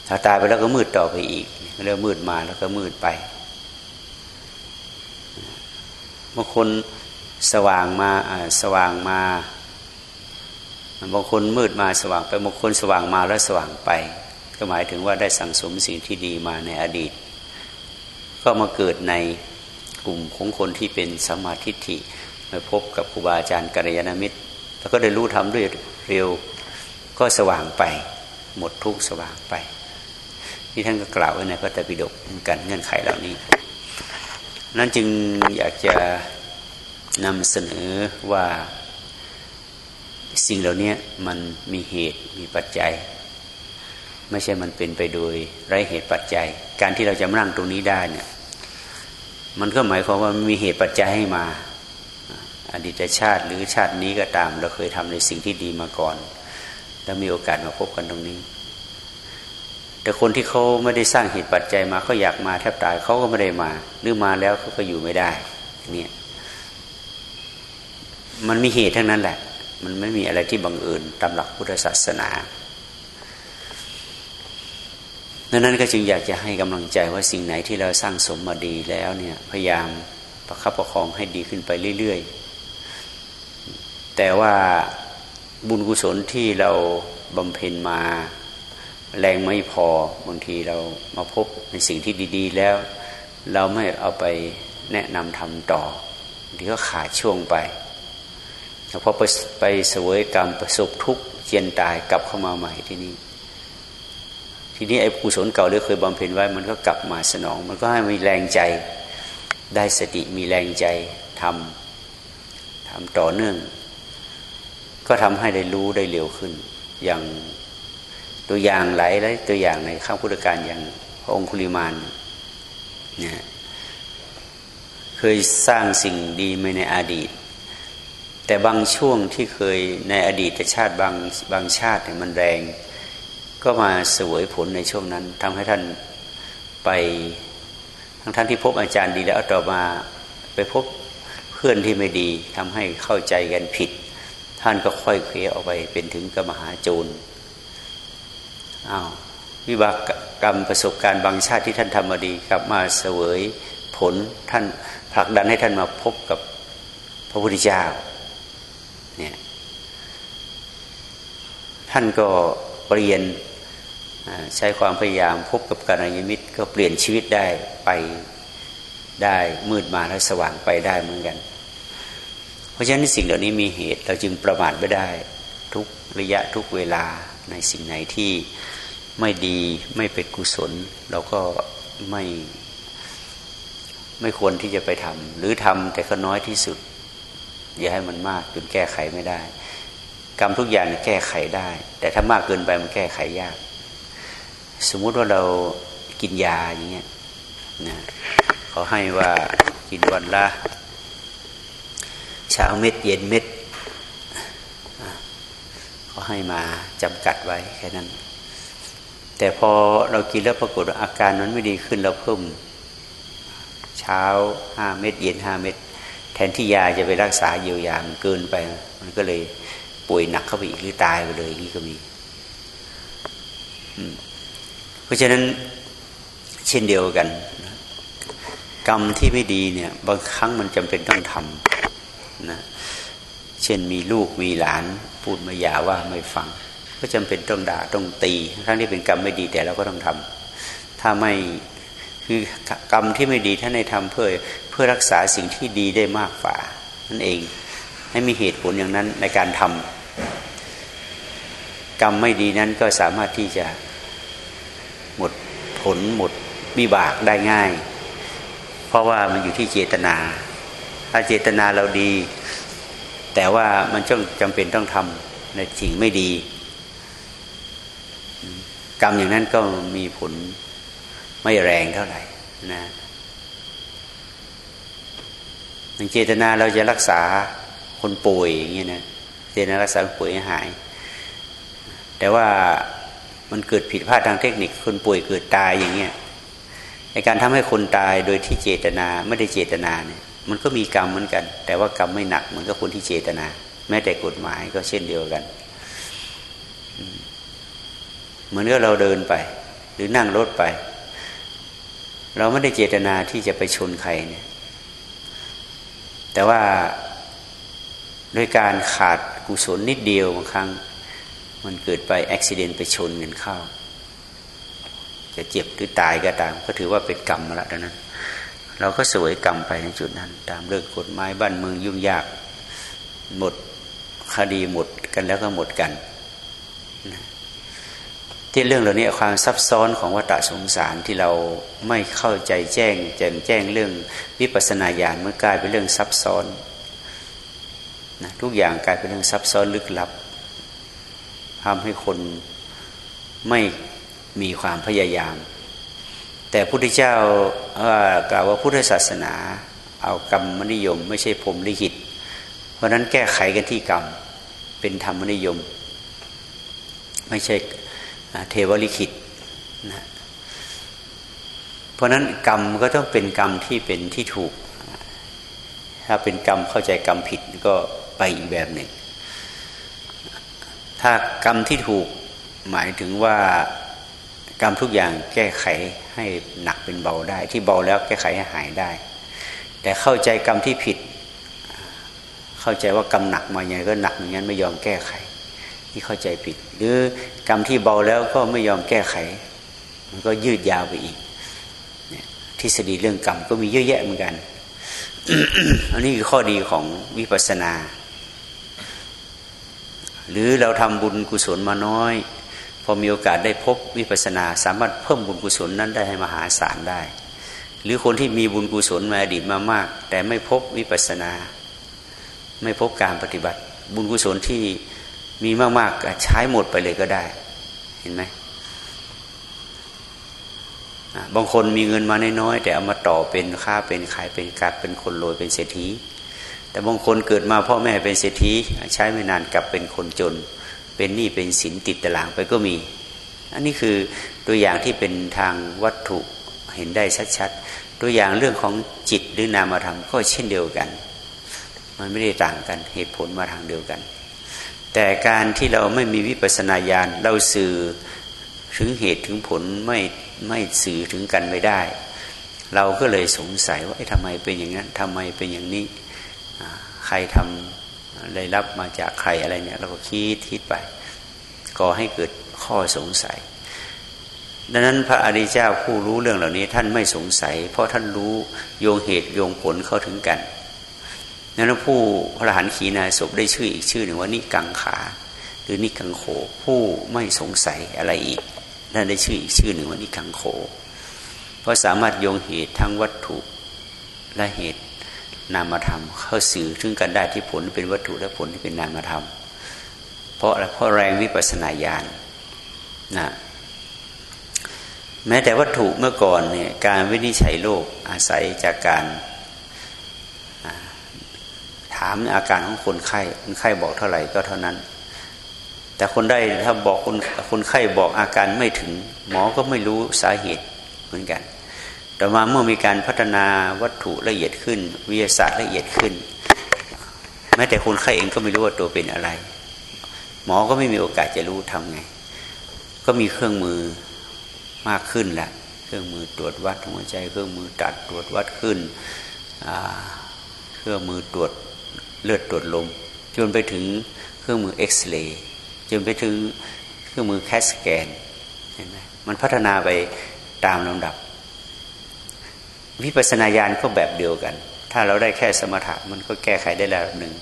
ถ้าตายไปแล้วก็มืดต่อไปอีกเรื่องมืดมาแล้วก็มืดไปบางคนสว่างมาสว่างมาบางคนมืดมาสว่างไปบางคนสว่างมาแล้วสว่างไป ก็หมายถึงว่าได้สั่งสมสิ่งที่ดีมาในอดีต ก็มาเกิดใน กลุ่มของคนที่เป็นสมาธิฐิมาพบกับครูบาอาจารย์กัลยาณมิตร แล้วก็ได้รู้ทำด้วยเร็วก็สว่างไป หมดทุกสว่างไปที่ท่านก็กล่าวไว้ในพระไตรปิฎกกันเงื่อนไขเหล่านี้ นั้นจึงอยากจะนำเสนอว่าสิ่งเหล่านี้มันมีเหตุมีปัจจัย ไม่ใช่มันเป็นไปโดยไร้เหตุปัจจัย การที่เราจะนั่งตรงนี้ได้เนี่ย มันก็หมายความว่ามีเหตุปัจจัยให้มา อดีตชาติหรือชาตินี้ก็ตาม เราเคยทำในสิ่งที่ดีมาก่อน แล้วมีโอกาสมาพบกันตรงนี้ แต่คนที่เขาไม่ได้สร้างเหตุปัจจัยมาเขาอยากมาแทบตายเขาก็ไม่ได้มา หรือมาแล้วเขาก็อยู่ไม่ได้เนี่ยมันมีเหตุทั้งนั้นแหละ มันไม่มีอะไรที่บังเอิญตามหลักพุทธศาสนา ดังนั้นก็จึงอยากจะให้กำลังใจว่าสิ่งไหนที่เราสร้างสมมาดีแล้วเนี่ยพยายามประคับประคองให้ดีขึ้นไปเรื่อยๆ แต่ว่าบุญกุศลที่เราบำเพ็ญมาแรงไม่พอบางทีเรามาพบในสิ่งที่ดีๆแล้ว เราไม่เอาไปแนะนำทำต่อบางทีก็ขาดช่วงไปแล้วพอไปไปเสวยกรรมประสบทุกข์เจียนตายกลับเข้ามาใหม่ที่นี่ ทีนี้ไอ้กุศลเก่าที่เคยบำเพ็ญไว้ มันก็กลับมาสนอง มันก็ให้มีแรงใจได้สติมีแรงใจทำทำต่อเนื่อง ก็ทำให้ได้รู้ได้เร็วขึ้น อย่างตัวอย่างหลายหลายตัวอย่างในข้างพุทธการอย่างพระองคุลิมานเนี่ยเคยสร้างสิ่งดีมาในอดีต แต่บางช่วงที่เคยในอดีตชาติบางบางชาติเนี่ยมันแรง ก็มาสวยผลในช่วงนั้นทำให้ท่านไปทั้งท่านที่พบอาจารย์ดีแล้วต่อมาไปพบเพื่อนที่ไม่ดีทำให้เข้าใจกันผิด ท่านก็ค่อยเคลียออกไปเป็นถึงกมหาโจรอา้าววิบากกรรมประสบการณ์บางชาติที่ท่านทำมาดีกลับมาเสวยผลท่านผลักดันให้ท่านมาพบกับพระพุทธเจ้าเนี่ยท่านก็เปลี่ยน ใช้ความพยายามพบกับกัลยาณมิตรก็เปลี่ยนชีวิตได้ไปได้มืดมาแล้วสว่างไปได้เหมือนกัน เพราะฉะนั้นสิ่งเหล่านี้มีเหตุเราจึงประมาทไม่ได้ทุกระยะทุกเวลาในสิ่งไหนที่ไม่ดีไม่เป็นกุศล เราก็ไม่ไม่ควรที่จะไปทำหรือทำแต่ก็น้อยที่สุด อย่าให้มันมากจนแก้ไขไม่ได้ กรรมทุกอย่างแก้ไขได้ แต่ถ้ามากเกินไปมันแก้ไขยาก สมมุติว่าเรากินยาอย่างเงี้ยนะเขาให้ว่ากินวันละเช้าเม็ดเย็นเม็ดเขาให้มาจำกัดไว้แค่นั้น แต่พอเรากินแล้วปรากฏอาการนั้นไม่ดีขึ้นเราเพิ่มเช้าห้าเม็ดเย็นห้าเม็ดแทนที่ยาจะไปรักษาเยียวยามันเกินไป มันก็เลยป่วยหนักเข้าไปอีกหรือตายไปเลยนี่ก็มี ราะฉะนั้นเช่นเดียวกัน กรรมที่ไม่ดีเนี่ยบางครั้งมันจำเป็นต้องทำนะเช่นมีลูกมีหลาน พูดมาหยาว่าไม่ฟัง ก็จำเป็นต้องด่าต้องตีทั้งที่เป็นกรรมไม่ดีแต่เราก็ต้องทำถ้าไม่คือกรรมที่ไม่ดีท่านให้ทำเพื่อเพื่อรักษาสิ่งที่ดีได้มากกว่านั่นเองให้มีเหตุผลอย่างนั้นในการทำกรรมไม่ดีนั้นก็สามารถที่จะ ผลหมดวิบากได้ง่าย เพราะว่ามันอยู่ที่เจตนาถ้าเจตนาเราดี แต่ว่ามันจ้องจำเป็นต้องทำในสิ่งไม่ดี กรรมอย่างนั้นก็มีผลไม่แรงเท่าไหร่นะเจตนาเราจะรักษาคนป่วยอย่างนี้นะเจตนารักษาคนป่วยให้หาย แต่ว่า มันเกิดผิดพลาดทางเทคนิคคนป่วยเกิดตายอย่างเงี้ยในการทำให้คนตายโดยที่เจตนาไม่ได้เจตนาเนี่ยมันก็มีกรรมเหมือนกัน แต่ว่ากรรมไม่หนักเหมือนกับคนที่เจตนา แม้แต่กฎหมายก็เช่นเดียวกันเหมือนกับเราเดินไป หรือนั่งรถไป เราไม่ได้เจตนาที่จะไปชนใครเนี่ย แต่ว่าด้วยการขาดกุศลนิดเดียวบางครั้ง มันเกิดไปอุบิเหตุไปชนกันเข้า จะเจ็บหรือตายก็ตาม ก็ถือว่าเป็นกรรมมาแล้วดังนั้น เราก็สวยกรรมไปในจุดนั้น ตามเรื่องกฎหมายบ้านเมืองยุ่งยากหมดคดีหมดกันแล้วก็หมดกันที่เรื่องเหล่านี้ความซับซ้อนของวัฏสงสารที่เราไม่เข้าใจแจ้ง แจ่มแจ้งเรื่องวิปัสสนาญาณเมื่อกลายเป็นเรื่องซับซ้อนนะทุกอย่างกลายเป็นเรื่องซับซ้อนลึกลับ ทำให้คนไม่มีความพยายาม แต่พุทธเจ้ากล่าวว่าพุทธศาสนา เอากรรมนิยม ไม่ใช่ผมลิขิต เพราะนั้นแก้ไขกันที่กรรมเป็นธรรมนิยม ไม่ใช่เทวลิขิตนะเพราะนั้นกรรมก็ต้องเป็นกรรมที่เป็นที่ถูก ถ้าเป็นกรรมเข้าใจกรรมผิดก็ไปอีกแบบหนึ่ง ถ้ากรรมที่ถูกหมายถึงว่ากรรมทุกอย่างแก้ไขให้หนักเป็นเบาได้ ที่เบาแล้วแก้ไขให้หายได้ แต่เข้าใจกรรมที่ผิด เข้าใจว่ากรรมหนักมาอย่างไรก็หนักอย่างนั้นไม่ยอมแก้ไข ที่เข้าใจผิด หรือกรรมที่เบาแล้วก็ไม่ยอมแก้ไข มันก็ยืดยาวไปอีกทฤษฎีเรื่องกรรมก็มีเยอะแยะเหมือนกัน อันนี้คือข้อดีของวิปัสสนา หรือเราทำบุญกุศลมาน้อย พอมีโอกาสได้พบวิปัสนา สามารถเพิ่มบุญกุศลนั้นได้ให้มหาศาลได้ หรือคนที่มีบุญกุศลมาอดีตมามาก แต่ไม่พบวิปัสนา ไม่พบการปฏิบัติ บุญกุศลที่มีมากๆใช้หมดไปเลยก็ได้ เห็นไหมบางคนมีเงินมาน้อยๆแต่เอามาต่อเป็นค่าเป็นขายเป็นการเป็นคนรวยเป็นเศรษฐี แต่บางคนเกิดมาพ่อแม่เป็นเศรษฐีใช้ไม่นานกลับเป็นคนจน เป็นหนี้เป็นสินติดตารางไปก็มี อันนี้คือตัวอย่างที่เป็นทางวัตถุเห็นได้ชัดๆ ตัวอย่างเรื่องของจิตหรือนามธรรมก็เช่นเดียวกัน มันไม่ได้ต่างกันเหตุผลมาทางเดียวกัน แต่การที่เราไม่มีวิปัสนาญาณเราสื่อถึงเหตุถึงผลไม่ไม่สื่อถึงกันไม่ได้ เราก็เลยสงสัยว่าทำไมเป็นอย่างนั้นทำไมเป็นอย่างนี้ รทำได้รับมาจากใครอะไรเนี่ย เราก็คิดคิดไปก่อให้เกิดข้อสงสัย ดังนั้นพระอริยเจ้าผู้รู้เรื่องเหล่านี้ท่านไม่สงสัย เพราะท่านรู้โยงเหตุโยงผลเข้าถึงกันดังนั้นผู้พระหันขีนาศพได้ชื่ออีกชื่อหนึ่งว่านิกังขาหรือนิกังโขผู้ไม่สงสัยอะไรอีกท่านได้ชื่ออีกชื่อหนึ่งว่านิกังโขเพราะสามารถโยงเหตุทั้งวัตถุและเหตุ นามธรรม เข้าสื่อถึงกันได้ที่ผลเป็นวัตถุและผลที่เป็นนามธรรม เพราะอะไรเพราะแรงวิปัสนาญาณนะแม้แต่วัตถุเมื่อก่อนเนี่ยการวินิจฉัยโรคอาศัยจากการถามอาการของคนไข้คนไข้บอกเท่าไหร่ก็เท่านั้นแแต่คนได้ถ้าบอกคนคนไข้บอกอาการไม่ถึง หมอก็ไม่รู้สาเหตุเหมือนกัน แต่มาเมื่อมีการพัฒนาวัตถุละเอียดขึ้น วิทยาศาสตร์ละเอียดขึ้น แม้แต่คนไข้เองก็ไม่รู้ว่าตัวเป็นอะไร หมอก็ไม่มีโอกาสจะรู้ทำไง ก็มีเครื่องมือมากขึ้นแหละเครื่องมือตรวจวัดหัวใจ เครื่องมือตัดตรวจวัดขึ้นเครื่องมือตรวจเลือดตรวจลมจนไปถึงเครื่องมือเอ็กซเรย์จนไปถึงเครื่องมือแคสแกนเห็นไหมมันพัฒนาไปตามลำดับ วิปัสนาญาณก็แบบเดียวกัน ถ้าเราได้แค่สมถะมันก็แก้ไขได้แล้วหนึ่ง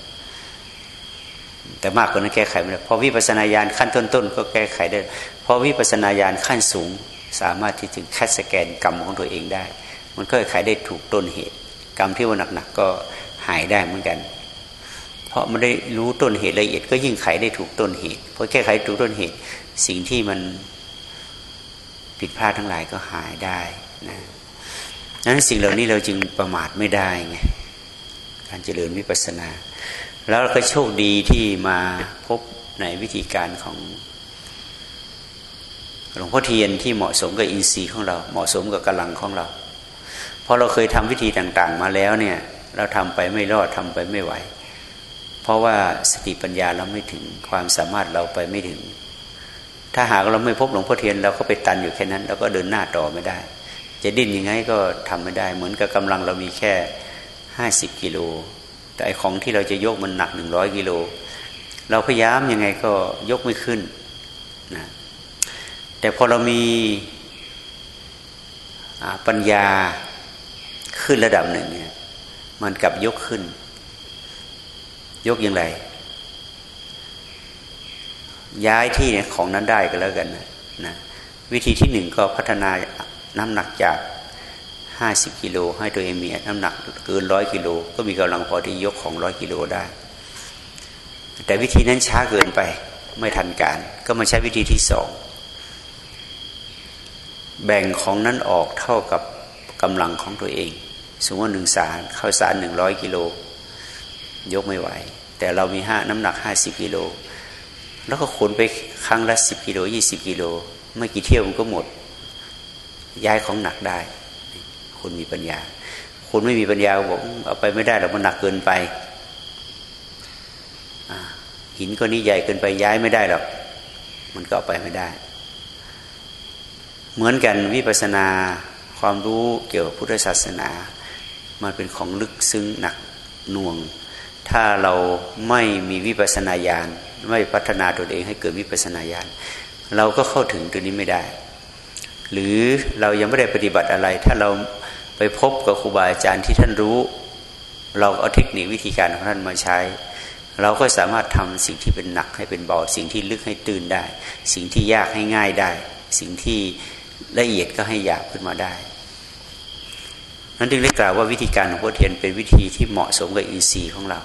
แต่มากกว่านั้นแก้ไขไม่ได้พอวิปัสนาญาณขั้นต้นๆก็แก้ไขได้พอวิปัสนาญาณขั้นสูงสามารถที่จะแคสแกนกรรมของตัวเองได้ มันก็ไขได้ถูกต้นเหตุ กรรมที่ว่าหนักๆก็หายได้เหมือนกัน เพราะมันได้รู้ต้นเหตุละเอียด ก็ยิ่งไขได้ถูกต้นเหตุเพราะแก้ไขถูกต้นเหตุ สิ่งที่มันผิดพลาดทั้งหลายก็หายได้นะ นั้นสิ่งเหล่านี้เราจึงประมาทไม่ได้ไงการเจริญวิปัสสนา แล้วเราก็โชคดีที่มาพบในวิธีการของหลวงพ่อเทียนที่เหมาะสมกับอินทรีย์ของเรา เหมาะสมกับกำลังของเราพอเราเคยทำวิธีต่างๆ มาแล้วเนี่ย เราทำไปไม่รอดทำไปไม่ไหว เพราะว่าสติปัญญาเราไม่ถึงความสามารถเราไปไม่ถึง ถ้าหากเราไม่พบหลวงพ่อเทียนเราก็ไปตันอยู่แค่นั้น เราก็เดินหน้าต่อไม่ได้ จะดิ้นยังไงก็ทำไม่ได้ เหมือนกับกำลังเรามีแค่ห้าสิบกิโลแต่ไอของที่เราจะยกมันหนักหนึ่งร้อยกิโลเราพยายามยังไงก็ยกไม่ขึ้นนะแต่พอเรามีปัญญาขึ้นระดับหนึ่งเนี่ยมันกลับยกขึ้น ยกอย่างไร ย้ายที่เนี่ยของนั้นได้ก็แล้วกันนะนะวิธีที่หนึ่งก็พัฒนา น้ำหนักจากห้าสิบกิโลให้ตัวเองมีน้ำหนักเกินร้อยกิโลก็มีกำลังพอที่ยกของร้อยกิโลได้ แต่วิธีนั้นช้าเกินไปไม่ทันการ ก็มาใช้วิธีที่สองแบ่งของนั้นออกเท่ากับกำลังของตัวเอง สมมติหนึ่งสารข้าวสารหนึ่งร้อยกิโลยกไม่ไหว แต่เรามีห้าน้ำหนักห้าสิบกิโลแล้วก็ขนไปครั้งละสิบกิโลยี่สิบกิโลไม่กี่เที่ยวมันก็หมด ย้ายของหนักได้ คุณมีปัญญา คุณไม่มีปัญญาบอกเอาไปไม่ได้หรอกมันหนักเกินไปหินก้อนนี้ใหญ่เกินไปย้ายไม่ได้หรอกมันก็เอาไปไม่ได้ เหมือนกันวิปัสนาความรู้เกี่ยวกับพุทธศาสนา มันเป็นของลึกซึ้งหนักหน่วง ถ้าเราไม่มีวิปัสนาญาณไม่พัฒนาตัวเองให้เกิดวิปัสนาญาณเราก็เข้าถึงตัวนี้ไม่ได้ หรือเรายังไม่ได้ปฏิบัติอะไร ถ้าเราไปพบกับครูบาอาจารย์ที่ท่านรู้ เราเอาเทคนิควิธีการของท่านมาใช้ เราก็สามารถทำสิ่งที่เป็นหนักให้เป็นเบาสิ่งที่ลึกให้ตื่นได้ สิ่งที่ยากให้ง่ายได้ สิ่งที่ละเอียดก็ให้หยาบขึ้นมาได้นั้นจึงได้กล่าวว่าวิธีการของพุทธเทียนเป็นวิธีที่เหมาะสมกับอินทรีย์ของเรา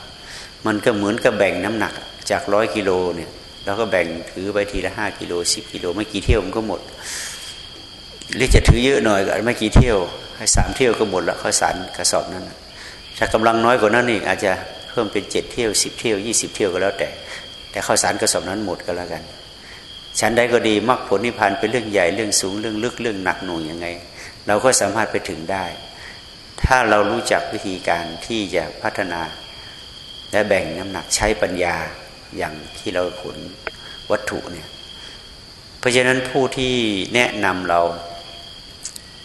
มันก็เหมือนกับแบ่งน้ำหนักจากร้อยกิโลเนี่ยเราก็แบ่งถือไปทีละห้ากิโลสิบกิโลไม่กี่เที่ยวมันก็หมด หรือจะถือเยอะหน่อยก็ไม่กี่เที่ยว ให้สามเที่ยวก็หมดละข้าวสารกระสอบนั้นถ้ากำลังน้อยกว่านั้นอีกอาจจะเพิ่มเป็นเจ็ดเที่ยวสิบเที่ยวยี่สิบเที่ยวก็แล้วแต่ แต่ข้าวสารกระสอบนั้นหมดก็แล้วกันชั้นใดก็ดีมรรคผลนิพพานเป็นเรื่องใหญ่เรื่องสูงเรื่องลึกเรื่องหนักหน่วงยังไง เราก็สามารถไปถึงได้ ถ้าเรารู้จักวิธีการที่จะพัฒนา และแบ่งน้ำหนักใช้ปัญญาอย่างที่เราขนวัตถุเนี่ยเพราะฉะนั้นผู้ที่แนะนำเรา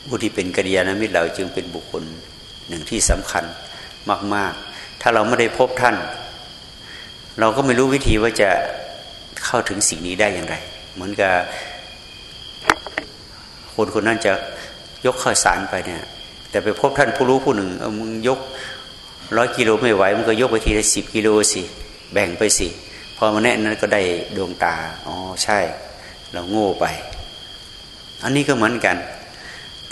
ผู้ที่เป็นกัลยาณมิตรเราจึงเป็นบุคคลหนึ่งที่สำคัญมาก ๆ ถ้าเราไม่ได้พบท่าน เราก็ไม่รู้วิธีว่าจะเข้าถึงสิ่งนี้ได้อย่างไร เหมือนกับคนคนนั้นจะยกข้าวสารไปเนี่ย แต่ไปพบท่านผู้รู้ผู้หนึ่งเอามึงยกร้อยกิโลไม่ไหวมันก็ยกไปทีละสิบกิโลสิแบ่งไปสิพอมาแน่นั้นก็ได้ดวงตาอ๋อใช่ เราโง่ไป อันนี้ก็เหมือนกัน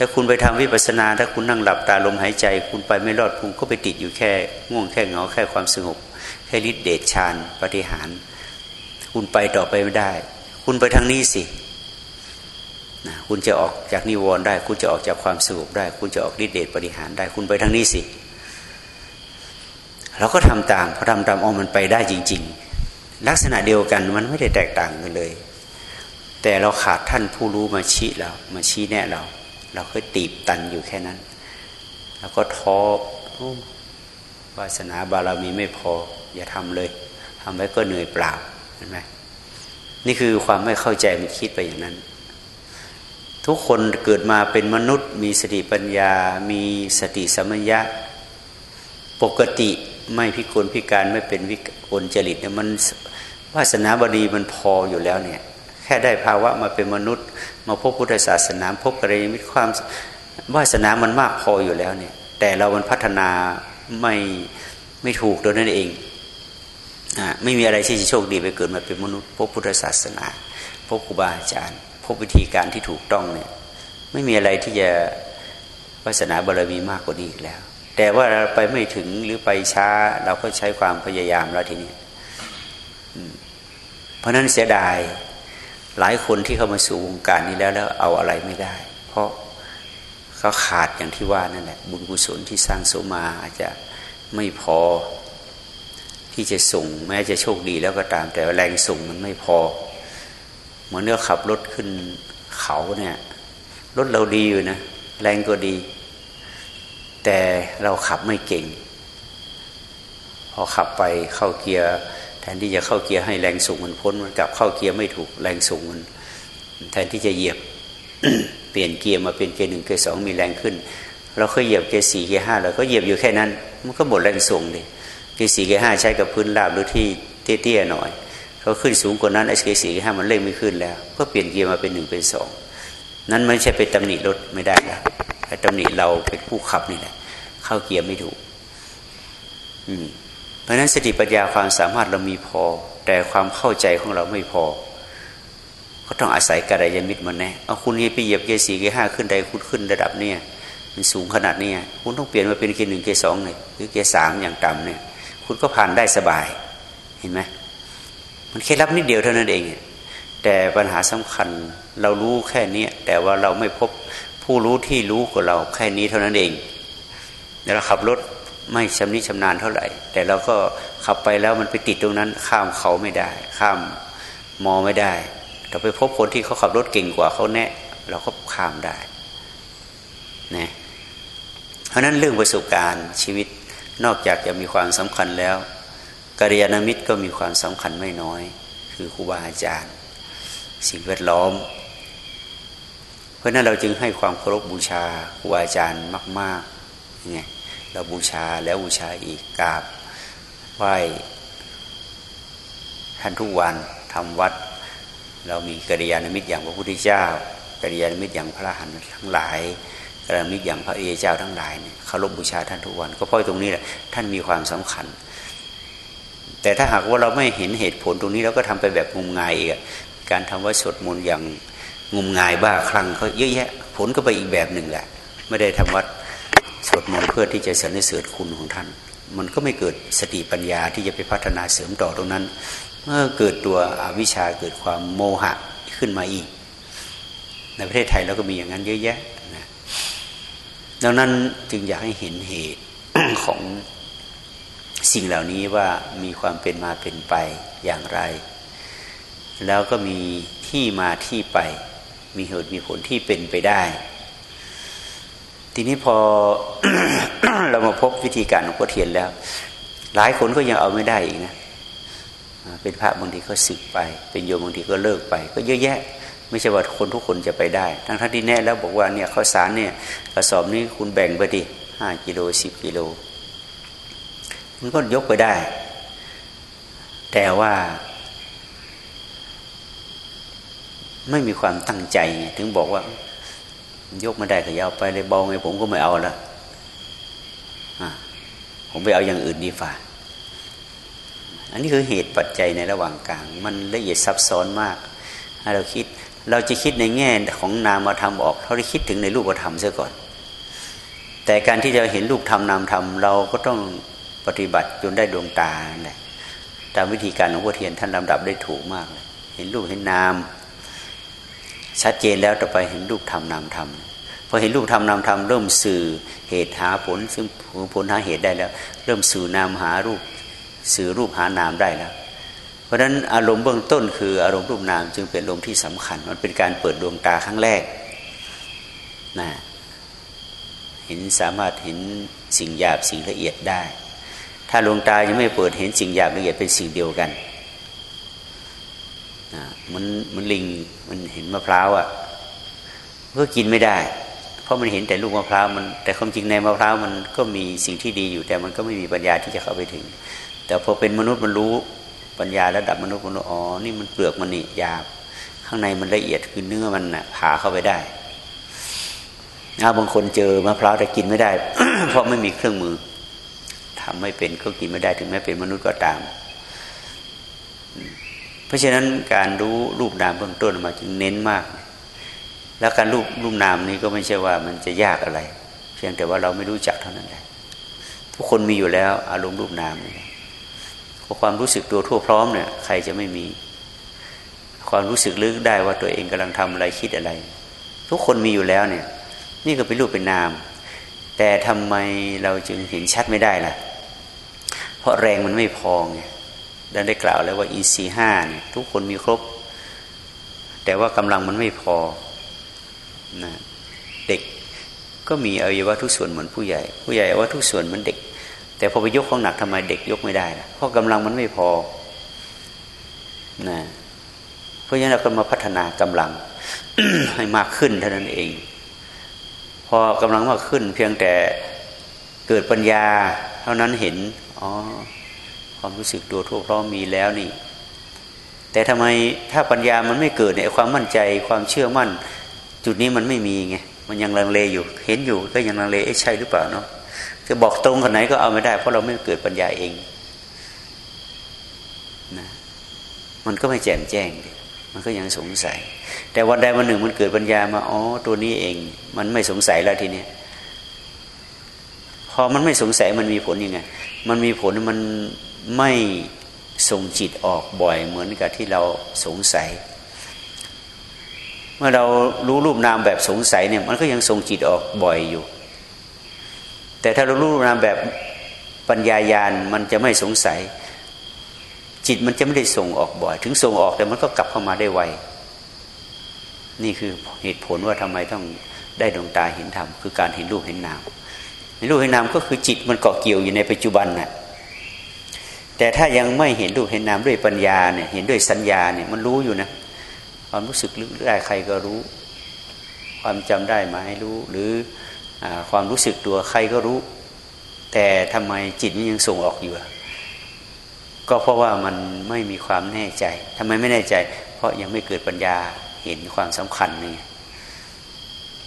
ถ้าคุณไปทำวิปัสนา ถ้าคุณนั่งหลับตาลมหายใจ คุณไปไม่รอดคุณก็ไปติดอยู่แค่ง่วงแค่เหงาแค่ความสงบแค่ฤทธิเดชฌานปฏิหาร คุณไปต่อไปไม่ได้ คุณไปทางนี้สินะคุณจะออกจากนิวรณ์ได้ คุณจะออกจากความสงบได้ คุณจะออกฤทธิเดชปฏิหารได้ คุณไปทางนี้สิเราก็ทำตามพอทำตามอ๋อมันไปได้จริง ๆ ลักษณะเดียวกันมันไม่ได้แตกต่างกันเลย แต่เราขาดท่านผู้รู้มาชี้เรามาชี้แนะเรา เราเคยตีบตันอยู่แค่นั้น แล้วก็ท้อวาสนาบารมีไม่พอ อย่าทำเลยทำไว้ก็เหนื่อยเปล่าเห็นไหมนี่คือความไม่เข้าใจมันคิดไปอย่างนั้น ทุกคนเกิดมาเป็นมนุษย์ มีสติปัญญา มีสติสมัญญะปกติไม่พิกลพิการไม่เป็นวิกลจริตเนี่ยมันวาสนาบดีมันพออยู่แล้วเนี่ย ค่ได้ภาวะมาเป็นมนุษย์ มาพบพุทธศาสนาพบกระยมิตรความวาสนามันมากพออยู่แล้วเนี่ย แต่เรามันพัฒนาไม่ไม่ถูกตัวนั่นเองอไม่มีอะไรที่จะโชคดีไปเกิดมาเป็นมนุษย์พบพุทธศาสนาพบครูบาอาจารย์ พบวิธีการที่ถูกต้องเนี่ย ไม่มีอะไรที่จะวาสนาบารมีมากกว่านี้อีกแล้ว แต่ว่าเราไปไม่ถึงหรือไปช้า เราก็ใช้ความพยายามแล้วทีนี้เพราะนั้นเสียดาย หลายคนที่เข้ามาสู่วงการนี้แล้วแล้วเอาอะไรไม่ได้ เพราะเขาขาดอย่างที่ว่านั่นแหละบุญกุศลที่สร้างสมาอาจจะไม่พอที่จะส่ง แม้จะโชคดีแล้วก็ตาม แต่แรงส่งมันไม่พอ เหมือนเราขับรถขึ้นเขาเนี่ยรถเราดีอยู่นะ แรงก็ดี แต่เราขับไม่เก่ง พอขับไปเข้าเกียร์ แทนที่จะเข้าเกียร์ให้แรงส่งมันพ้นมันกลับเข้าเกียร์ไม่ถูกแรงส่งมันแทนที่จะเหยียบเปลี่ยนเกียร์มาเป็นเกียร์หนึ่งเกียร์สองมีแรงขึ้น เราเคยเหยียบเกียร์สี่เกียร์ห้าเราก็เหยียบอยู่แค่นั้น มันก็หมดแรงส่งเลยเกียร์สี่เกียร์ห้าใช้กับพื้นราบหรือที่เตี้ยๆหน่อยเขาขึ้นสูงกว่านั้นไอ้เกียร์สี่เกียร์ห้ามันเร่งไม่ขึ้นแล้ว ก็เปลี่ยนเกียร์มาเป็นหนึ่งเป็นสองนั้นไม่ใช่ไปตำหนิรถไม่ได้แล้วไอ้ตำหนิเราเป็นผู้ขับนี่แหละเข้าเกียร์ไม่ถูก อืม เพราะนั้นสติปัญญาความสามารถเรามีพอ แต่ความเข้าใจของเราไม่พอ ก็ต้องอาศัยกัลยาณมิตรมาแนะเอาคุณนี่ไปเหยียบเกียร์สี่เกียร์ห้าขึ้นใดคุณขึ้นระดับเนี่ยมันสูงขนาดนี้คุณต้องเปลี่ยนมาเป็นเกียร์หนึ่งเกียร์สองเลยหรือเกียร์สามอย่างต่ำเนี่ยคุณก็ผ่านได้สบายเห็นไหมมันแค่รับนิดเดียวเท่านั้นเอง แต่ปัญหาสำคัญเรารู้แค่นี้แต่ว่าเราไม่พบผู้รู้ที่รู้กว่าเราแค่นี้เท่านั้นเองเราขับรถ ไม่ชำนิชำนาญเท่าไหร่ แต่เราก็ขับไปแล้วมันไปติดตรงนั้น ข้ามเขาไม่ได้ ข้ามมอไม่ได้เราไปพบคนที่เขาขับรถเก่งกว่าเขาแนะ เราก็ข้ามได้นะเพราะนั้นเรื่องประสบการณ์ชีวิตนอกจากจะมีความสำคัญแล้วกัลยาณมิตรก็มีความสำคัญไม่น้อย คือครูบาอาจารย์ สิ่งแวดล้อม เพราะนั้นเราจึงให้ความเคารพบูชาครูบาอาจารย์มากๆไง เราบูชาแล้วบูชาอีกกราบไหว้ท่านทุกวันทำวัด เรามีกัลยาณมิตรอย่างพระพุทธเจ้ากัลยาณมิตรอย่างพระหันทั้งหลายกัลยาณมิตรอย่างพระเอเจ้าทั้งหลายเนี่ยเคารพบูชาท่านทุกวัน ก็เพราะตรงนี้แหละท่านมีความสำคัญ แต่ถ้าหากว่าเราไม่เห็นเหตุผลตรงนี้เราก็ทำไปแบบงมงายอีกการทำว่าสวดมนต์อย่างงมงายบ้าคลั่งเขาเยอะแยะ ผลก็ไปอีกแบบหนึ่งแหละ ไม่ได้ทำวัด สวดมนต์เพื่อที่จะสรรเสริญคุณของท่าน มันก็ไม่เกิดสติปัญญาที่จะไปพัฒนาเสริมต่อตรงนั้น เมื่อเกิดตัวอวิชชาเกิดความโมหะขึ้นมาอีก ในประเทศไทยเราก็มีอย่างนั้นเยอะแยะนะดังนั้นจึงอยากให้เห็นเหตุของสิ่งเหล่านี้ว่ามีความเป็นมาเป็นไปอย่างไร แล้วก็มีที่มาที่ไป มีเหตุมีผลที่เป็นไปได้ ทีนี้พอเรามาพบวิธีการของพ่อเทียนแล้ว หลายคนก็ยังเอาไม่ได้อีกนะเป็นพระบางทีก็สึกไป เป็นโยมบางทีก็เลิกไป ก็เยอะแยะ ไม่ใช่ว่าคนทุกคนจะไปได้ ทั้งท่านที่แน่แล้วบอกว่าเนี่ยข้าวสารเนี่ยกระสอบนี้คุณแบ่งไปดิห้ากิโลสิบกิโลมันก็ยกไปได้ แต่ว่า ไม่มีความตั้งใจถึงบอกว่า ยกไม่ได้ก็ยาวไปเลยเบาไงผมก็ไม่เอาละผมไปเอาอย่างอื่นดีฝ่าอันนี้คือเหตุปัจจัยในระหว่างกลาง มันละเอียดซับซ้อนมากให้เราคิดเราจะคิดในแง่ของนามธรรมออกเราได้คิดถึงในรูปธรรมเสียก่อน แต่การที่จะเห็นรูปธรรมนามธรรมเราก็ต้องปฏิบัติจนได้ดวงตาเนี่ยตามวิธีการของพ่อเทียนท่านลำดับได้ถูกมากเลยเห็นรูปเห็นนาม ชัดเจนแล้วต่อไปเห็นรูปธรรมนามธรรมพอเห็นรูปธรรมนามธรรมเริ่มสื่อเหตุหาผล ซึ่งผลหาเหตุได้แล้ว เริ่มสื่อนามหารูปสื่อรูปหานามได้แล้ว เพราะฉะนั้นอารมณ์เบื้องต้นคืออารมณ์รูปนามจึงเป็นอารมณ์ที่สำคัญ มันเป็นการเปิดดวงตาครั้งแรกนะเห็นสามารถเห็นสิ่งหยาบสิ่งละเอียดได้ ถ้าดวงตายังไม่เปิดเห็นสิ่งหยาบละเอียดเป็นสิ่งเดียวกัน นะมันมันลิงมันเห็นมะพร้าวอะ่ะก็กินไม่ได้ เพราะมันเห็นแต่ลูกมะพร้าวมันแต่ความจริงในมะพร้าวมันก็มีสิ่งที่ดีอยู่แต่มันก็ไม่มีปัญญาที่จะเข้าไปถึง แต่พอเป็นมนุษย์มันรู้ปัญญาระดับมนุษย์มนุษย์อ๋อนี่มันเปลือกมันนี่หยาบ ข้างในมันละเอียดคือเนื้อมันน่ะผ่าเข้าไปได้อาบางคนเจอมะพร้าวแต่กินไม่ได้ เพราะไม่มีเครื่องมือทำไม่เป็นก็กินไม่ได้ถึงแม้เป็นมนุษย์ก็ตาม เพราะฉะนั้นการรู้รูปนามเบื้องต้นมาจึงเน้นมาก แล้วการรูปรูปนามนี้ก็ไม่ใช่ว่ามันจะยากอะไร เพียงแต่ว่าเราไม่รู้จักเท่านั้นแหละทุกคนมีอยู่แล้วอารมณ์รูปนามนี่ความรู้สึกตัวทั่วพร้อมเนี่ยใครจะไม่มี ความรู้สึกลึกได้ว่าตัวเองกำลังทำอะไรคิดอะไร ทุกคนมีอยู่แล้วเนี่ย นี่ก็เป็นรูปเป็นนาม แต่ทำไมเราจึงเห็นชัดไม่ได้ล่ะ เพราะแรงมันไม่พอไง ดังได้กล่าวแล้วว่าอีซีห้าเนี่ยทุกคนมีครบ แต่ว่ากำลังมันไม่พอนะเด็กก็มีอวัยวะทุกส่วนเหมือนผู้ใหญ่ ผู้ใหญ่อวัยวะทุกส่วนเหมือนเด็ก แต่พอไปยกของหนักทำไมเด็กยกไม่ได้ล่ะเพราะกำลังมันไม่พอนะเพราะฉะนั้นเราก็มาพัฒนากำลังให้มากขึ้นเท่านั้นเอง พอกำลังมากขึ้นเพียงแต่เกิดปัญญา เท่านั้นเห็นอ๋อ ความรู้สึกตัวทั่วพร้อมมีแล้วนี่ แต่ทำไมถ้าปัญญามันไม่เกิดเนี่ยความมั่นใจความเชื่อมั่น จุดนี้มันไม่มีไงมันยังลังเลอยู่ เห็นอยู่ก็ยังลังเลเอ๊ะใช่หรือเปล่าเนาะจะบอกตรงคนไหนก็เอาไม่ได้ เพราะเราไม่เกิดปัญญาเองนะมันก็ไม่แจ่มแจ้งมันก็ยังสงสัย แต่วันใดวันหนึ่งมันเกิดปัญญามาอ๋อตัวนี้เอง มันไม่สงสัยแล้วทีนี้พอมันไม่สงสัยมันมีผลยังไง มันมีผลมัน ไม่ส่งจิตออกบ่อยเหมือนกับที่เราสงสัย เมื่อเรารู้รูปนามแบบสงสัยเนี่ย มันก็ยังส่งจิตออกบ่อยอยู่ แต่ถ้าเรารู้นามแบบปัญญายาณมันจะไม่สงสัย จิตมันจะไม่ได้ส่งออกบ่อย ถึงส่งออกแต่มันก็กลับเข้ามาได้ไวนี่คือเหตุผลว่าทำไมต้องได้ดวงตาเห็นธรรมคือการเห็นรูปเห็นนามเห็นรูปเห็นนามก็คือจิตมันเกาะเกี่ยวอยู่ในปัจจุบันน่ะ แต่ถ้ายังไม่เห็นรูปเห็นนามด้วยปัญญาเนี่ยเห็นด้วยสัญญาเนี่ยมันรู้อยู่นะความรู้สึกลึกได้ใครก็รู้ ความจำได้มาให้รู้ หรือความรู้สึกตัวใครก็รู้ แต่ทำไมจิตมันยังส่งออกอยู่ก็เพราะว่ามันไม่มีความแน่ใจทำไมไม่แน่ใจ เพราะยังไม่เกิดปัญญาเห็นความสำคัญนี่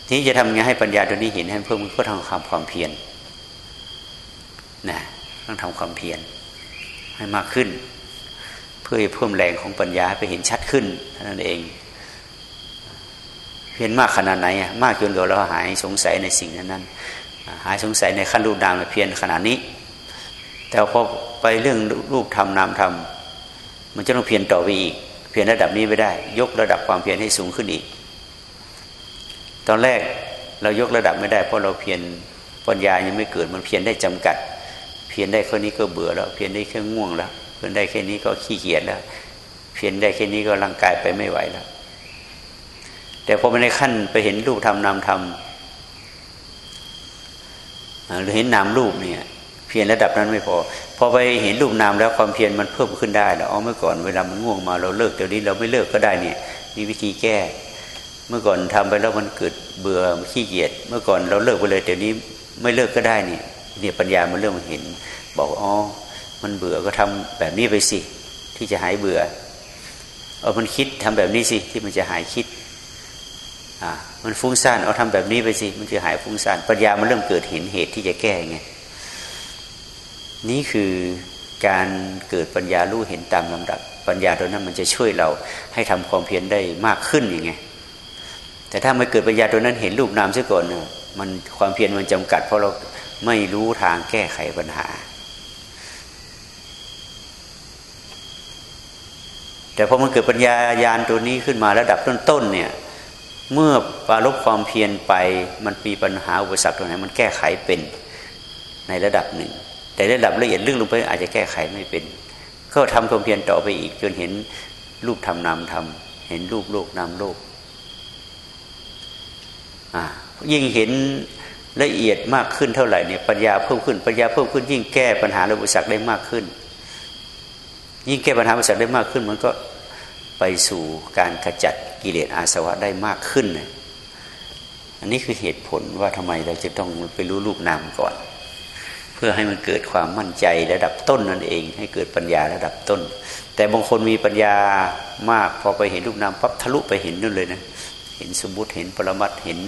ทีนี้จะทำไงให้ปัญญาตัวนี้เห็นให้เพิ่มก็ทำความความเพียรนะต้องทำความเพียร ให้มากขึ้น เพื่อเพิ่มแรงของปัญญาไปเห็นชัดขึ้นนั้นเองเพียรมากขนาดไหนอะมากจนเราหายสงสัยในสิ่งนั้นนั้นหายสงสัยในขั้นรูปนามเพียรขนาดนี้ แต่พอไปเรื่องรูปธรรมนามธรรมมันจะต้องเพียรต่อไปอีก เพียรระดับนี้ไม่ได้ ยกระดับความเพียรให้สูงขึ้นอีก ตอนแรกเรายกระดับไม่ได้เพราะเราเพียรปัญญายังไม่เกิดมันเพียรได้จำกัด เพียรได้แค่นี้ก็เบื่อแล้ว เพียรได้แค่ง่วงแล้วเพียรได้แค่นี้ก็ขี้เกียจแล้ว เพียรได้แค่นี้ก็ร่างกายไปไม่ไหวแล้ว แต่พอไปในขั้นไปเห็นรูปธรรมนามธรรมหรือเห็นนามรูปเนี่ย เพียรระดับนั้นไม่พอ พอไปเห็นรูปนามแล้วความเพียรมันเพิ่มขึ้นได้แล้วอ๋อเมื่อก่อนเวลามันง่วงมาเราเลิกเดี๋ยวนี้เราไม่เลิกก็ได้เนี่ยมีวิธีแก้ เมื่อก่อนทำไปแล้วมันเกิดเบื่อขี้เกียจเมื่อก่อนเราเลิกไปเลยเดี๋ยวนี้ไม่เลิกก็ได้เนี่ย เนี่ยปัญญามันเริ่มเห็น บอกอ๋อมันเบื่อก็ทำแบบนี้ไปสิ ที่จะหายเบื่อเออมันคิดทำแบบนี้สิที่มันจะหายคิดมันฟุ้งซ่านเอาทำแบบนี้ไปสิมันจะหายฟุ้งซ่านปัญญามันเริ่มเกิดเห็นเหตุที่จะแก้ไงนี่คือการเกิดปัญญารู้เห็นตามลำดับ ปัญญาตัวนั้นมันจะช่วยเราให้ทำความเพียรได้มากขึ้นอย่างไงแต่ถ้าไม่เกิดปัญญาตัวนั้นเห็นรูปนามซะก่อนเนี่ยมันความเพียรมันจำกัด เพราะเรา ไม่รู้ทางแก้ไขปัญหา แต่พอมันเกิดปัญญายานตัวนี้ขึ้นมาระดับต้นๆเนี่ย เมื่อปารบความเพียรไปมันมีปัญหาอุปสรรคตรงไหนมันแก้ไขเป็นในระดับหนึ่ง แต่ระดับละเอียดลึกลงไปอาจจะแก้ไขไม่เป็น ก็ทำความเพียรต่อไปอีกจนเห็นรูปทำนามทำเห็นรูปโลกนามโลกยิ่งเห็น ละเอียดมากขึ้นเท่าไหร่เนี่ยปัญญาเพิ่มขึ้นปัญญาเพิ่มขึ้น ยิ่งแก้ปัญหาระบุสักได้มากขึ้น ยิ่งแก้ปัญหาระบุสักได้มากขึ้น มันก็ไปสู่การขจัดกิเลสอาสวะได้มากขึ้น อันนี้คือเหตุผลว่าทำไมเราจะต้องไปรู้รูปนามก่อน เพื่อให้มันเกิดความมั่นใจระดับต้นนั่นเอง ให้เกิดปัญญาระดับต้น แต่บางคนมีปัญญามากพอไปเห็นรูปนามปั๊บทะลุไปเห็นนู่นเลยนะเห็นสมมติเห็นปรมัตเห็น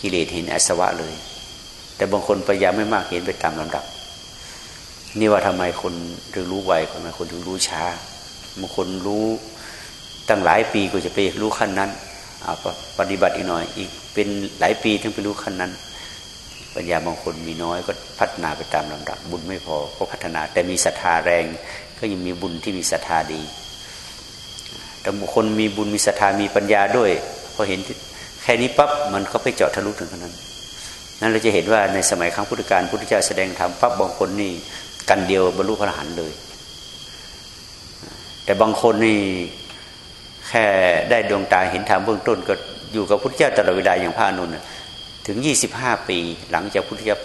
กิเลสเห็นอาสวะเลย แต่บางคนปัญญาไม่มากเห็นไปตามลำดับ นี่ว่าทำไมคนถึงรู้ไวทำไมคนถึงรู้ช้าบางคนรู้ตั้งหลายปีก็จะไปรู้ขั้นนั้นเอาปฏิบัติอีกหน่อย อีกเป็นหลายปีถึงไปรู้ขั้นนั้น ปัญญาบางคนมีน้อยก็พัฒนาไปตามลำดับ บุญไม่พอก็พัฒนา แต่มีศรัทธาแรง ก็ยังมีบุญที่มีศรัทธาดีแต่บุคคลมีบุญมีศรัทธามีปัญญาด้วยพอเห็น แค่นี้ปั๊บมันก็ไปเจาะทะลุถึงขนาดนั้นนั้นเราจะเห็นว่าในสมัยครั้งพุทธกาลพุทธเจ้าแสดงธรรมปั๊บบางคนนี่กันเดียวบรรลุพระอรหันต์เลย แต่บางคนนี่แค่ได้ดวงตาเห็นธรรมเบื้องต้นก็อยู่กับพุทธเจ้าตลอดเวลาอย่างพระอนุนถึงยี่สิบห้าปี หลังจากพุทธเจ้า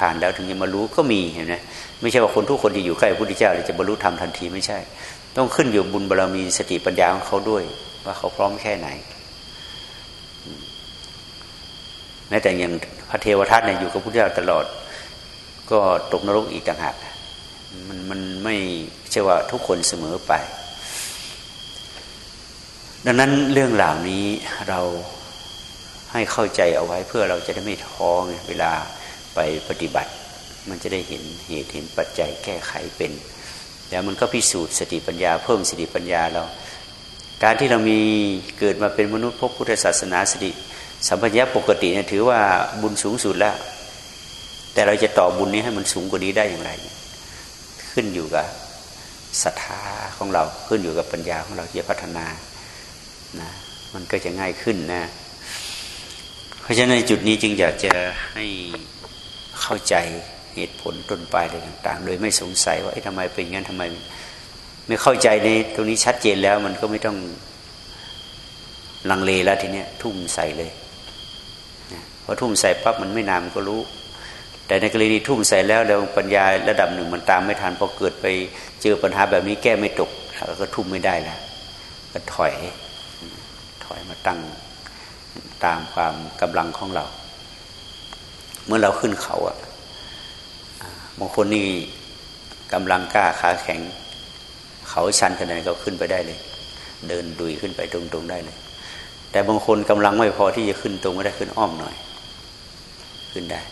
ผ่านแล้วถึงจะมารู้ก็มีเห็นไหมไม่ใช่ว่าคนทุกคนที่อยู่ใกล้พุทธเจ้าจะบรรลุธรรมทันทีไม่ใช่ ต้องขึ้นอยู่บุญบารรมีสติปัญญาของเขาด้วย ว่าเขาพร้อมแค่ไหน แม้แต่อย่างพระเทวทัตเนี่ยอยู่กับพุทธเจ้าตลอด ก็ตกนรกอีกต่างหากมันมันไม่ใช่ว่าทุกคนเสมอไป ดังนั้นเรื่องเหล่านี้เราให้เข้าใจเอาไว้เพื่อเราจะได้ไม่ท้องเวลาไปปฏิบัติ มันจะได้เห็นเหตุเห็นปัจจัยแก้ไขเป็น แล้วมันก็พิสูจน์สติปัญญา เพิ่มสติปัญญาเรา การที่เรามีเกิดมาเป็นมนุษย์พบพุทธศาสนาสติ สัมปัญญาปกติเนี่ยถือว่าบุญสูงสุดแล้ว แต่เราจะต่อบุญนี้ให้มันสูงกว่านี้ได้อย่างไร ขึ้นอยู่กับศรัทธาของเราขึ้นอยู่กับปัญญาของเราที่จะพัฒนานะมันก็จะง่ายขึ้นนะ เพราะฉะนั้นจุดนี้จึงอยากจะให้เข้าใจเหตุผลต้นปลายอะไรต่าง ๆ โดยไม่สงสัยว่าทำไมเป็นงั้นทำไม ไม่เข้าใจในตรงนี้ชัดเจนแล้วมันก็ไม่ต้องลังเลแล้วทีเนี้ยทุ่มใส่เลย อทุ่มใส่ปั๊บมันไม่นานมันก็รู้ แต่ในกรณีทุ่มใส่แล้วแล้วปัญญาระดับหนึ่งมันตามไม่ทันพอเกิดไปเจอปัญหาแบบนี้แก้ไม่ตกก็ทุ่มไม่ได้แล้วก็ถอยถอยมาตั้งตามความกำลังของเรา เมื่อเราขึ้นเขาอะบางคนนี่กำลังกล้าขาแข็ง เขาชันขนาดไหนก็ขึ้นไปได้เลย เดินดุยขึ้นไปตรงๆได้เลย แต่บางคนกำลังไม่พอที่จะขึ้นตรงไม่ได้ขึ้นอ้อมหน่อย ขึ้นได้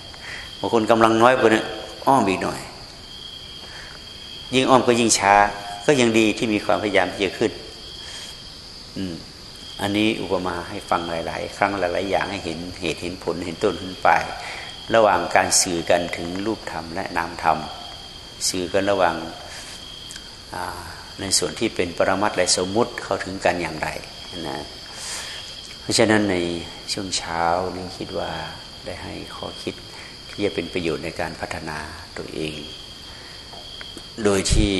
บางคนกำลังน้อยกว่านี้อ้อมอีกหน่อย ยิ่งอ้อมก็ยิ่งช้า ก็ยังดีที่มีความพยายามที่จะขึ้น อืม อันนี้อุปมาให้ฟังหลาย ๆ ครั้งหลาย ๆ อย่างให้เห็นเหตุเห็นผลเห็นต้นเห็นปลายระหว่างการสื่อกันถึงรูปธรรมและนามธรรม สื่อกันระหว่างในส่วนที่เป็นปรมัตและสมมุติเข้าถึงกันอย่างไรนะเพราะฉะนั้นในช่วงเช้านี้คิดว่า ได้ให้ข้อคิดที่จะเป็นประโยชน์ในการพัฒนาตัวเอง โดยที่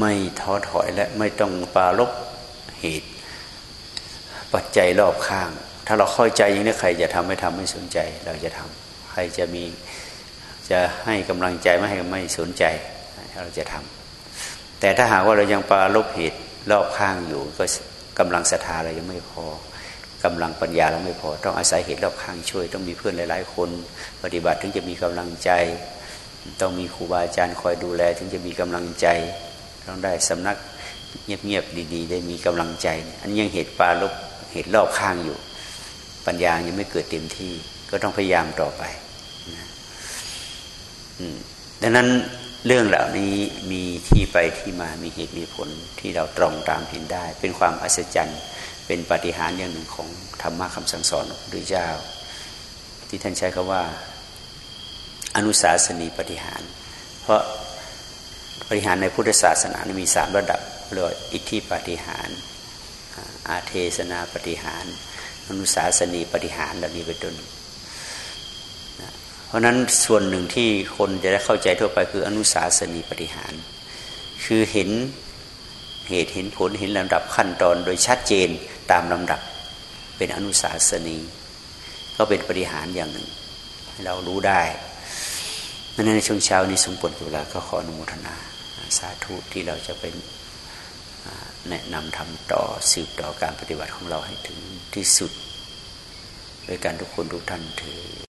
ไม่ท้อถอยและไม่ต้องปาลบเหตุ ปัจจัยรอบข้าง ถ้าเราเข้าใจอย่างนี้ใครจะทำไม่ทำไม่สนใจ เราจะทำใครจะมีจะให้กำลังใจไม่ให้ไม่สนใจเราจะทำแต่ถ้าหากว่าเรายังปาลบเหตุรอบข้างอยู่ก็กำลังศรัทธาเรายังไม่พอ กำลังปัญญาเราไม่พอ ต้องอาศัยเหตุรอบข้างช่วย ต้องมีเพื่อนหลาย ๆ คน ปฏิบัติถึงจะมีกำลังใจ ต้องมีครูบาอาจารย์คอยดูแล ถึงจะมีกำลังใจ ต้องได้สำนักเงียบๆดี ๆ ได้มีกำลังใจ อันนี้ยังเหตุปาลบเหตุรอบข้างอยู่ ปัญญายังไม่เกิดเต็มที่ ก็ต้องพยายามต่อไปนะดังนั้นเรื่องเหล่านี้มีที่ไปที่มามีเหตุมีผลที่เราตรงตามเห็นได้ เป็นความอัศจรรย์ เป็นปฏิหารอย่างหนึ่งของธรรมะคำสั่งสอนของพระเจ้า ที่ท่านใช้คาว่าอนุสาสนีปฏิหาร เพราะปฏิหารในพุทธศาสนามีสามระดับเรียกว่าอิทธิปฏิหารอาเทศนาปฏิหารอนุสาสนีปฏิหารเหล่านี้เป็นต้นเพราะนั้นส่วนหนึ่งที่คนจะได้เข้าใจทั่วไปคืออนุสาสนีปฏิหาร คือเห็น เหตุเห็นผลเห็นลำดับขั้นตอนโดยชัดเจนตามลำดับเป็นอนุสาสนีก็เป็นปริหารอย่างหนึ่งให้เรารู้ได้นั้นในช่วงเช้านี้สมบูรณ์เวลาก็ขออนุโมทนาสาธุที่เราจะเป็นแนะนำทำต่อสืบต่อการปฏิบัติของเราให้ถึงที่สุด โดยการทุกคนทุกท่านถือ